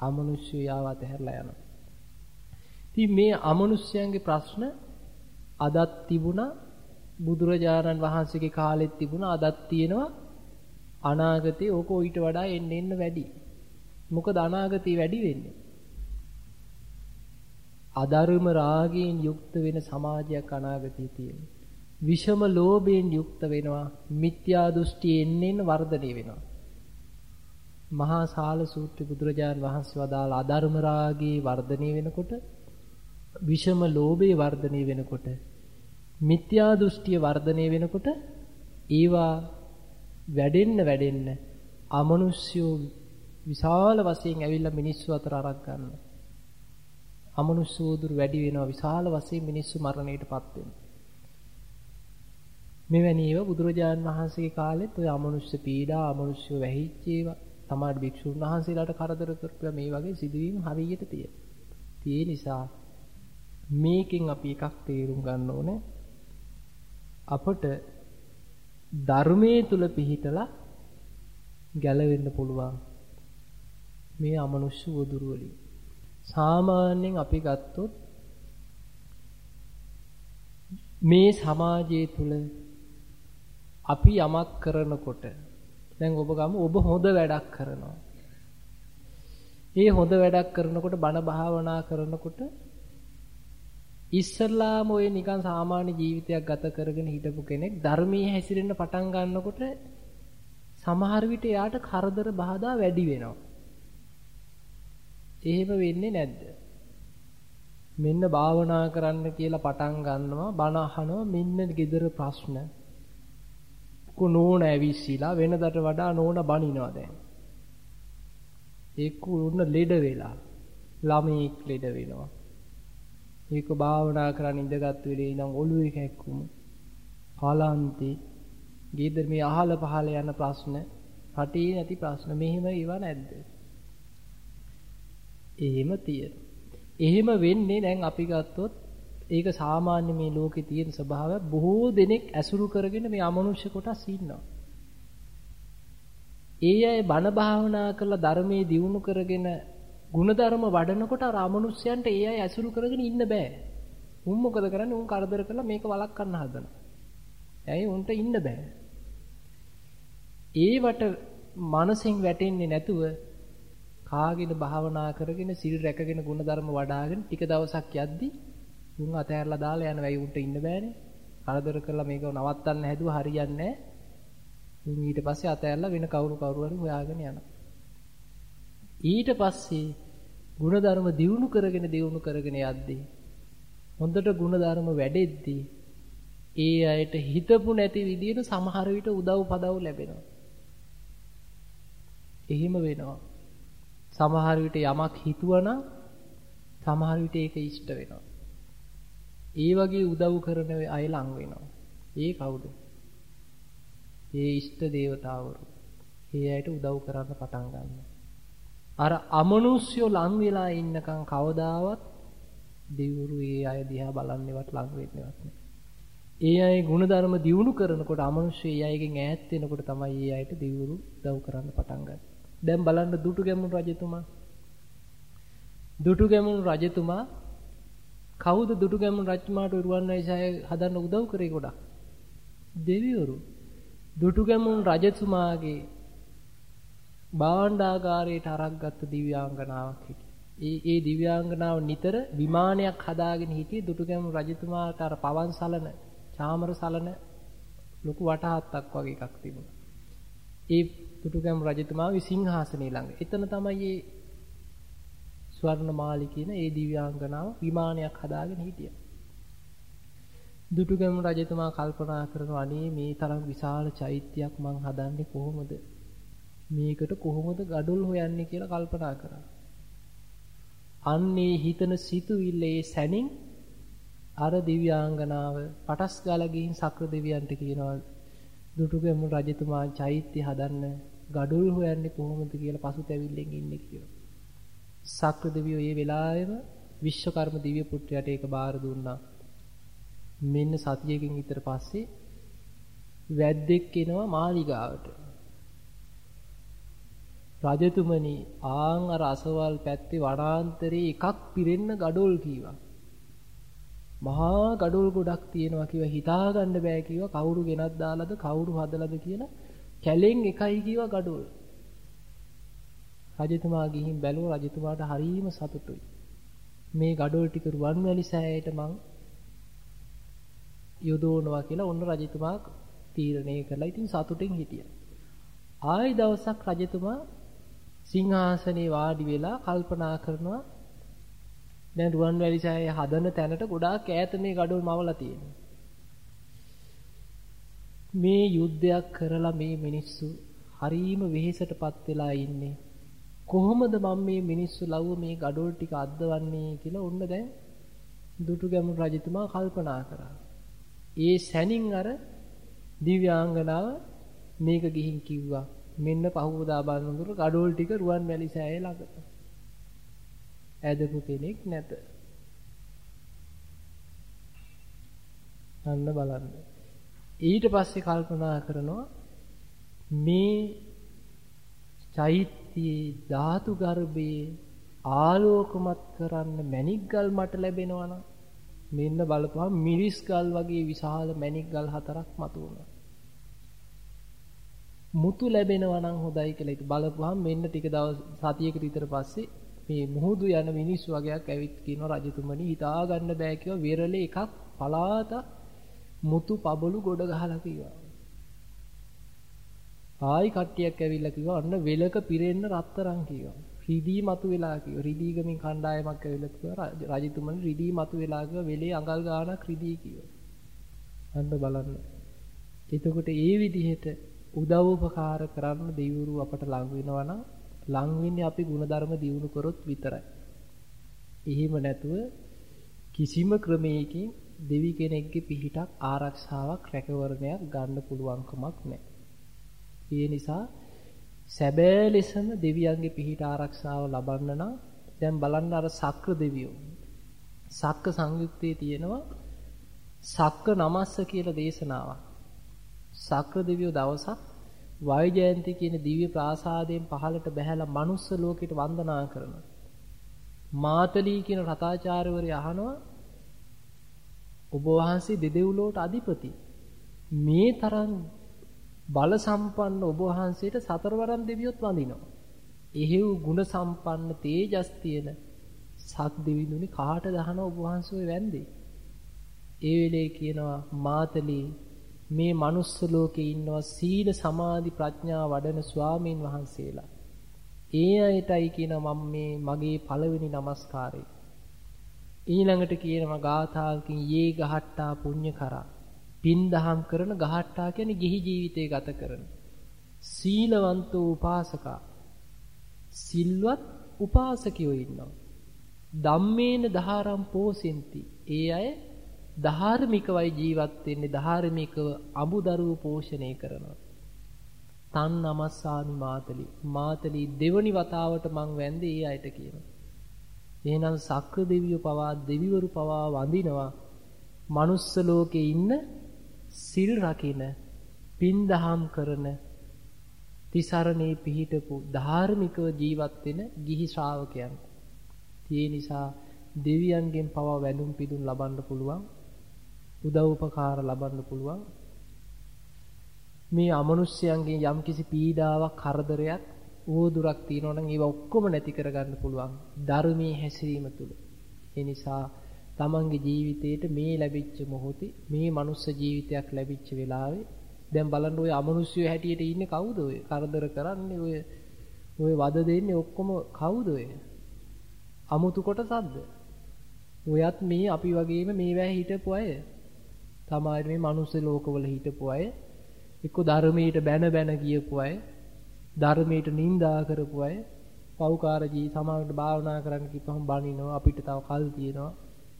අමනුෂ්‍යය යාව අතහැරලා යනවා. ඉතින් මේ අමනුෂ්‍යයන්ගේ ප්‍රශ්න අදත් තිබුණා බුදුරජාණන් වහන්සේගේ කාලෙත් තිබුණා අදත් තියෙනවා අනාගතේ ඕක ඊට වඩා එන්න එන්න වැඩි. මොකද අනාගතේ වැඩි වෙන්නේ. අධර්ම රාගයෙන් යුක්ත වෙන සමාජයක් අනාගතේ තියෙනවා. විෂම ලෝභයෙන් යුක්ත වෙනවා. මිත්‍යා දෘෂ්ටි එන්නෙන් වර්ධනය වෙනවා. මහා සාල සූත්‍ර බුදුරජාණන් වහන්සේ වදාළ අධර්ම රාගයේ වර්ධනය වෙනකොට විෂම ලෝභයේ වර්ධනය වෙනකොට මිත්‍යා දෘෂ්ටිය වර්ධනය වෙනකොට ඒවා වැඩෙන්න වැඩෙන්න අමනුෂ්‍යෝ විශාල වශයෙන් ඇවිල්ලා මිනිස්සු අතර අරක් ගන්නවා. අමනුෂ්‍යෝදුරු වැඩි වෙනවා විශාල වශයෙන් මිනිස්සු මරණයටපත් වෙනවා. මෙවැනි ඒවා බුදුරජාණන් වහන්සේගේ කාලෙත් ඔය අමනුෂ්‍ය පීඩා අමනුෂ්‍ය වැහිච්ච ඒවා තමයි භික්ෂුන් වහන්සේලාට කරදර කරපුවා මේ වගේ සිදුවීම් හරියට තියෙනවා. ඒ නිසා මේකෙන් අපි එකක් තේරුම් ගන්න ඕනේ අපට ධර්මයේ තුල පිහිටලා ගැලවෙන්න පුළුවන් මේ අමනුෂ්‍ය වදුරු වලින් සාමාන්‍යයෙන් අපි ගත්තොත් මේ සමාජය තුල අපි යමක් කරනකොට දැන් ඔබ ගමු ඔබ හොඳ වැඩක් කරනවා. ඒ හොඳ වැඩක් කරනකොට බණ භාවනා කරනකොට ඉස්සල්ලාම ඔය නිකන් සාමාන්‍ය ජීවිතයක් ගත කරගෙන හිටපු කෙනෙක් ධර්මයේ හැසිරෙන්න පටන් ගන්නකොට සමහර විට එයාට කරදර බාධා වැඩි වෙනවා. එහෙම වෙන්නේ නැද්ද? මෙන්න භාවනා කරන්න කියලා පටන් ගන්නවා බණ අහනවා මෙන්න gedara ප්‍රශ්න. කො නෝන ඇවිස්සීලා වෙනදට වඩා නෝන බනිනවා දැන්. ඒක උන්න ලෙඩ වෙලා ළමෙක් ලෙඩ වෙනවා. ඒක භාවනා කරන් ඉඳගත් වෙලේ ඉඳන් ඔළුවේ කැක්කුම පාලාන්ති ගීදර මේ අහල පහල යන ප්‍රශ්න රටේ නැති ප්‍රශ්න මෙහෙම ඒවා නැද්ද? එහෙම තියෙන. එහෙම වෙන්නේ දැන් අපි ගත්තොත් ඒක සාමාන්‍ය මේ ලෝකේ තියෙන ස්වභාවය බොහෝ දෙනෙක් ඇසුරු කරගෙන මේ අමනුෂ්‍ය කොටස් ඉන්නවා. ඒ අය බණ භාවනා කරලා ධර්මයේ දියුණු කරගෙන ಗುಣධර්ම වඩනකොට අර අමනුෂ්‍යයන්ට ඒ අය ඇසුරු කරගෙන ඉන්න බෑ. උන් මොකද කරන්නේ? උන් කරදර කරලා මේක වළක්වන්න හදනවා. ඇයි උන්ට ඉන්න බෑ. ඒවට මනසෙන් වැටෙන්නේ නැතුව කාගෙන භාවනා කරගෙන සිල් රැකගෙන ಗುಣධර්ම වඩාගෙන ටික දවසක් යද්දී උන් අතහැරලා දාලා යනවා. ඇයි උන්ට ඉන්න බෑනේ. කරදර කරලා මේක නවත්තන්න හැදුවා හරියන්නේ නැහැ. ඉන් ඊට පස්සේ අතෑරලා වෙන කවුරු කවුරු හරි හොයාගෙන යනවා. ඊට පස්සේ ಗುಣධර්ම දියුණු කරගෙන දියුණු කරගෙන යද්දී හොඳට ಗುಣධර්ම වැඩෙද්දී ඒ අයට හිතපු නැති විදියට සමහර විට උදව් පදව් ලැබෙනවා. එහෙම වෙනවා. සමහර විට යමක් හිතුවනම් සමහර විට ඒක ඉෂ්ට වෙනවා. ඒ වගේ උදව් කරන අය ලං වෙනවා. ඒ කවුද? ඒ ඉෂ්ට දේවතාවරු. ඒ අයට උදව් කරන්න පටන් ගන්නවා. අර අමනුෂ්‍යෝ ලං වෙලා ඉන්නකම් කවදාවත් දෙවිවරු ඒ අය දිහා බලන්නේවත් ලං වෙන්නේවත් නෑ. ඒ අය ಗುಣධර්ම දියුණු කරනකොට අමනුෂ්‍ය ඒ අයගෙන් ඈත් වෙනකොට තමයි ඒ අයට දෙවිවරු උදව් කරන්න පටන් ගන්නේ. දැන් බලන්න දුටුගැමුණු රජතුමා. දුටුගැමුණු රජතුමා කවුද දුටුගැමුණු රජතුමාට රුවන්වැලිසෑය හදන්න උදව් කරේ ගොඩක්? දෙවිවරු. දුටුගැමුණු රජතුමාගේ භාණ්ඩාගාරයට අරක් ගත්ත දිව්‍යාංගනාවක් හිටියේ. ඒ ඒ දිව්‍යාංගනාව නිතර විමානයක් හදාගෙන හිටියේ දුටුගැමුණු රජතුමාට අර පවන් සලන, චාමර සලන ලොකු වටහත්තක් වගේ එකක් තිබුණා. ඒ දුටුගැමුණු රජතුමාගේ සිංහාසනේ ළඟ. එතන තමයි මේ ස්වර්ණමාලි කියන ඒ දිව්‍යාංගනාව විමානයක් හදාගෙන හිටියා. දුටුගැමුණු රජතුමා කල්පනා කරනවා අනේ මේ තරම් විශාල චෛත්‍යයක් මං හදන්නේ කොහොමද? මේකට කොහොමද gadol හොයන්නේ කියලා කල්පනා කරා. අන්නේ හිතන සිතුවිල්ල ඒ සැනින් අර දිව්‍යාංගනාව පටස් ගාලා ගිහින් සක්‍ර දෙවියන්ට කියනවා දුටුගැමුණු රජතුමා චෛත්‍ය හදන්න gadol හොයන්නේ කොහොමද කියලා පසුතැවිල්ලෙන් ඉන්නේ කියලා. සක්‍ර දෙවියෝ ඒ වෙලාවෙම විශ්වකර්ම දිව්‍ය පුත්‍රයාට ඒක බාර දුන්නා. මෙන්න සතියකින් විතර පස්සේ වැද්දෙක් එනවා මාලිගාවට. රජතුමනි ආන් අර අසවල් පැත්තේ වනාන්තරේ එකක් පිරෙන්න gadol කීවා. මහා gadol ගොඩක් තියෙනවා කිව්වා හිතා ගන්න බෑ කිව්වා කවුරු ගෙනත් දාලාද කවුරු හදලාද කියලා කැලෙන් එකයි කිව්වා gadol. රජතුමා ගිහින් බැලුවා රජතුමාට හරීම සතුටුයි. මේ gadol ටික රුවන්වැලි සෑයට මං යොදවනවා කියලා ඔන්න රජතුමා තීරණය කළා. ඉතින් සතුටින් හිටියා. ආයි දවසක් රජතුමා සිංහාසනේ වාඩි වෙලා කල්පනා කරනවා දැන් රුවන්වැලි සෑය හදන තැනට ගොඩාක් ඈත මේ gadol මවලා තියෙනවා. මේ යුද්ධයක් කරලා මේ මිනිස්සු හරීම වෙහෙසටපත් වෙලා ඉන්නේ. කොහොමද මම මේ මිනිස්සු ලව්ව මේ gadol ටික අද්දවන්නේ කියලා ඔන්න දැන් දුටුගැමුණු රජතුමා කල්පනා කරා. ඒ සැනින් අර දිව්‍යාංගනාව මේක ගිහින් කිව්වා. මෙන්න පහවදා බලනකොට gadol ටික රුවන්වැලි සෑය ළඟට. ඇදපු කෙනෙක් නැත. අන්න බලන්න. ඊට පස්සේ කල්පනා කරනවා මේ චෛත්‍යයේ ධාතු ගර්භයේ ආලෝකමත් කරන්න මැණික් ගල් මට ලැබෙනවා නම් මෙන්න බලපුවහම මිරිස් ගල් වගේ විශාල මැණික් ගල් හතරක් මතුවුණා. මුතු ලැබෙනවා නම් හොඳයි කියලා ඉත බලපුවහම මෙන්න ටික දවස් සතියකට විතර පස්සේ මේ මුහුදු යන මිනිස්සු වගේක් ඇවිත් කියනවා රජතුමනි හිතා ගන්න බෑ කිව්වා විරලේ එකක් පලාත මුතු පබළු ගොඩ ගහලා කිව්වා. ආයි කට්ටියක් ඇවිල්ලා කිව්වා අන්න වෙලක පිරෙන්න රත්තරන් කිව්වා. රිදී මතු වෙලා කිව්වා. රිදී ගමින් කණ්ඩායමක් ඇවිල්ලා කිව්වා රජතුමනි රිදී මතු වෙලා කිව්වා වෙලේ අඟල් ගානක් රිදී කිව්වා. අන්න බලන්න. එතකොට ඒ විදිහට උදව් උපකාර කරන්න දෙවිවරු අපට ලං වෙනවා නම් ලං වෙන්නේ අපි ಗುಣධර්ම දියුණු කරොත් විතරයි. එහෙම නැතුව කිසිම ක්‍රමයකින් දෙවි කෙනෙක්ගේ පිහිටක් ආරක්ෂාවක් රැකවරණයක් ගන්න පුළුවන්කමක් නැහැ. ඒ නිසා සැබෑ ලෙසම දෙවියන්ගේ පිහිට ආරක්ෂාව ලබන්න නම් දැන් බලන්න අර සක්‍ර දෙවියෝ. සක්ක සංයුත්තේ තියෙනවා සක්ක නමස්ස කියලා දේශනාවක්. සක්‍ර දෙවියෝ දවසක් වෛජයන්ති කියන දිව්‍ය ප්‍රාසාදයෙන් පහළට බැහැලා මනුස්ස ලෝකෙට වන්දනා කරනවා. මාතලී කියන රතාචාර්යවරයා අහනවා ඔබ වහන්සේ දෙදෙව්ලොවට අධිපති. මේ තරම් බල සම්පන්න ඔබ වහන්සේට සතරවරම් දෙවියොත් වඳිනවා. එහෙව් ගුණ සම්පන්න තේජස් තියෙන සක් දෙවිඳුනි කාට දහන ඔබ වහන්සේ වැන්දේ. ඒ වෙලේ කියනවා මාතලී මේ manuss ලෝකේ ඉන්නවා සීල සමාධි ප්‍රඥා වඩන ස්වාමීන් වහන්සේලා. ඒ අයටයි කියනවා මම මේ මගේ පළවෙනි নমස්කාරය. ඊළඟට කියනවා ගාථාවකින් යේ ගහට්ටා පුඤ්ඤ කරා. පින් දහම් කරන ගහට්ටා කියන්නේ ගිහි ජීවිතය ගත කරන. සීලවන්තෝ උපාසකා. සිල්වත් උපාසකයෝ ඉන්නවා. ධම්මේන දහාරම් පෝසෙන්ති. ඒ අය ධාර්මිකවයි ජීවත් වෙන්නේ ධාර්මිකව අමුදරුව පෝෂණය කරනවා. තන් නමස්සාමි මාතලි. මාතලි දෙවනි වතාවට මං වැන්දේ ඒ අයට කියනවා. එහෙනම් සක්‍ර දෙවියෝ පවා දෙවිවරු පවා වඳිනවා. manuss ලෝකේ ඉන්න සිල් රකින පින් දහම් කරන තිසරණේ පිහිටපු ධාර්මිකව ජීවත් වෙන ගිහි ශ්‍රාවකයන්. ඒ නිසා දෙවියන්ගෙන් පවා වැඳුම් පිදුම් ලබන්න පුළුවන්. උදව් උපකාර ලබන්න පුළුවන්. මේ අමනුෂ්‍යයන්ගෙන් යම්කිසි පීඩාවක් කරදරයක් ඕදුරක් තියෙනවා නම් ඒවා ඔක්කොම නැති කරගන්න පුළුවන් ධර්මයේ හැසිරීම තුළ. ඒ නිසා තමන්ගේ ජීවිතේට මේ ලැබිච්ච මොහොතේ මේ මනුස්ස ජීවිතයක් ලැබිච්ච වෙලාවේ දැන් බලන්න ඔය අමනුෂ්‍යය හැටියට ඉන්නේ කවුද ඔය? කරදර කරන්නේ ඔය ඔය වද දෙන්නේ ඔක්කොම කවුද ඔය? අමුතු කොටසක්ද? ඔයත් මේ අපි වගේම මේවැ හිටපු අය. තමයි මේ මනුස්ස ලෝකවල හිටපු අය. එක්ක ධර්මයට බැන බැන ගියපු අය. ධර්මයට නිඳා කරපු අය. පෞකාර ජී සමාජයට භාවනා කරන්න කිව්වම බනිනවා අපිට තව කල් තියෙනවා.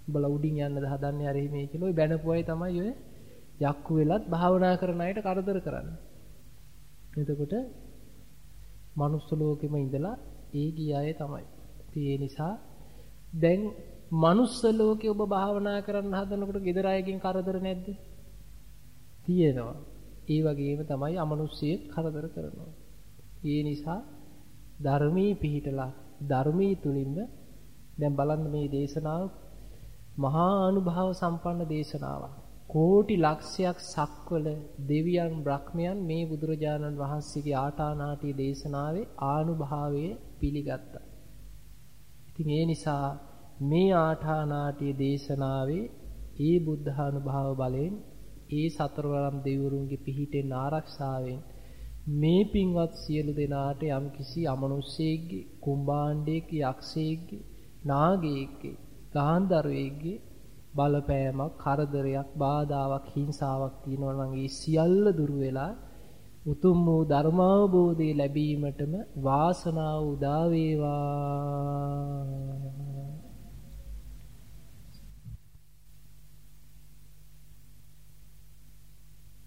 උඹලා උඩින් යන්නද හදන්නේ අර මේ කියලා ඔය බැනපු අය තමයි ඔය යක්කු වෙලත් භාවනා කරන අයට කරදර කරන්නේ. එතකොට මනුස්ස ලෝකෙම ඉඳලා ඒ ගිය අය තමයි. ඒ නිසා දැන් මනුස්ස ලෝකේ ඔබ භාවනා කරන්න හදනකොට gedara අයකින් කරදර නැද්ද? තියෙනවා. ඒ වගේම තමයි අමනුෂ්‍යයෙක් කරදර කරනවා. ඒ නිසා ධර්මී පිහිටලා ධර්මී තුලින්ම දැන් බලන්න මේ දේශනාව මහා අනුභව සම්පන්න දේශනාවක්. කෝටි ලක්ෂයක් සක්වල දෙවියන් බ්‍රහ්මයන් මේ බුදුරජාණන් වහන්සේගේ ආටානාටි දේශනාවේ ආනුභාවය පිළිගත්තා. ඉතින් ඒ නිසා මේ ආඨානාටිය දේශනාවේ ඒ බුද්ධානුභාව බලයෙන් ඒ සතරවරම් දෙවිවරුන්ගේ පිහිටෙන් ආරක්ෂාවෙන් මේ පින්වත් සියලු දෙනාට යම්කිසි අමනුෂ්‍යයෙක්ගේ කුම්භාණ්ඩයේගේ යක්ෂයෙක්ගේ නාගයෙක්ගේ ගාන්ධර්වයෙක්ගේ බලපෑමක් කරදරයක් බාධාවක් හිංසාවක් තියෙනවා නම් ඒ සියල්ල දුරු වෙලා උතුම් වූ ධර්මාවබෝධය ලැබීමටම වාසනාව උදා වේවා.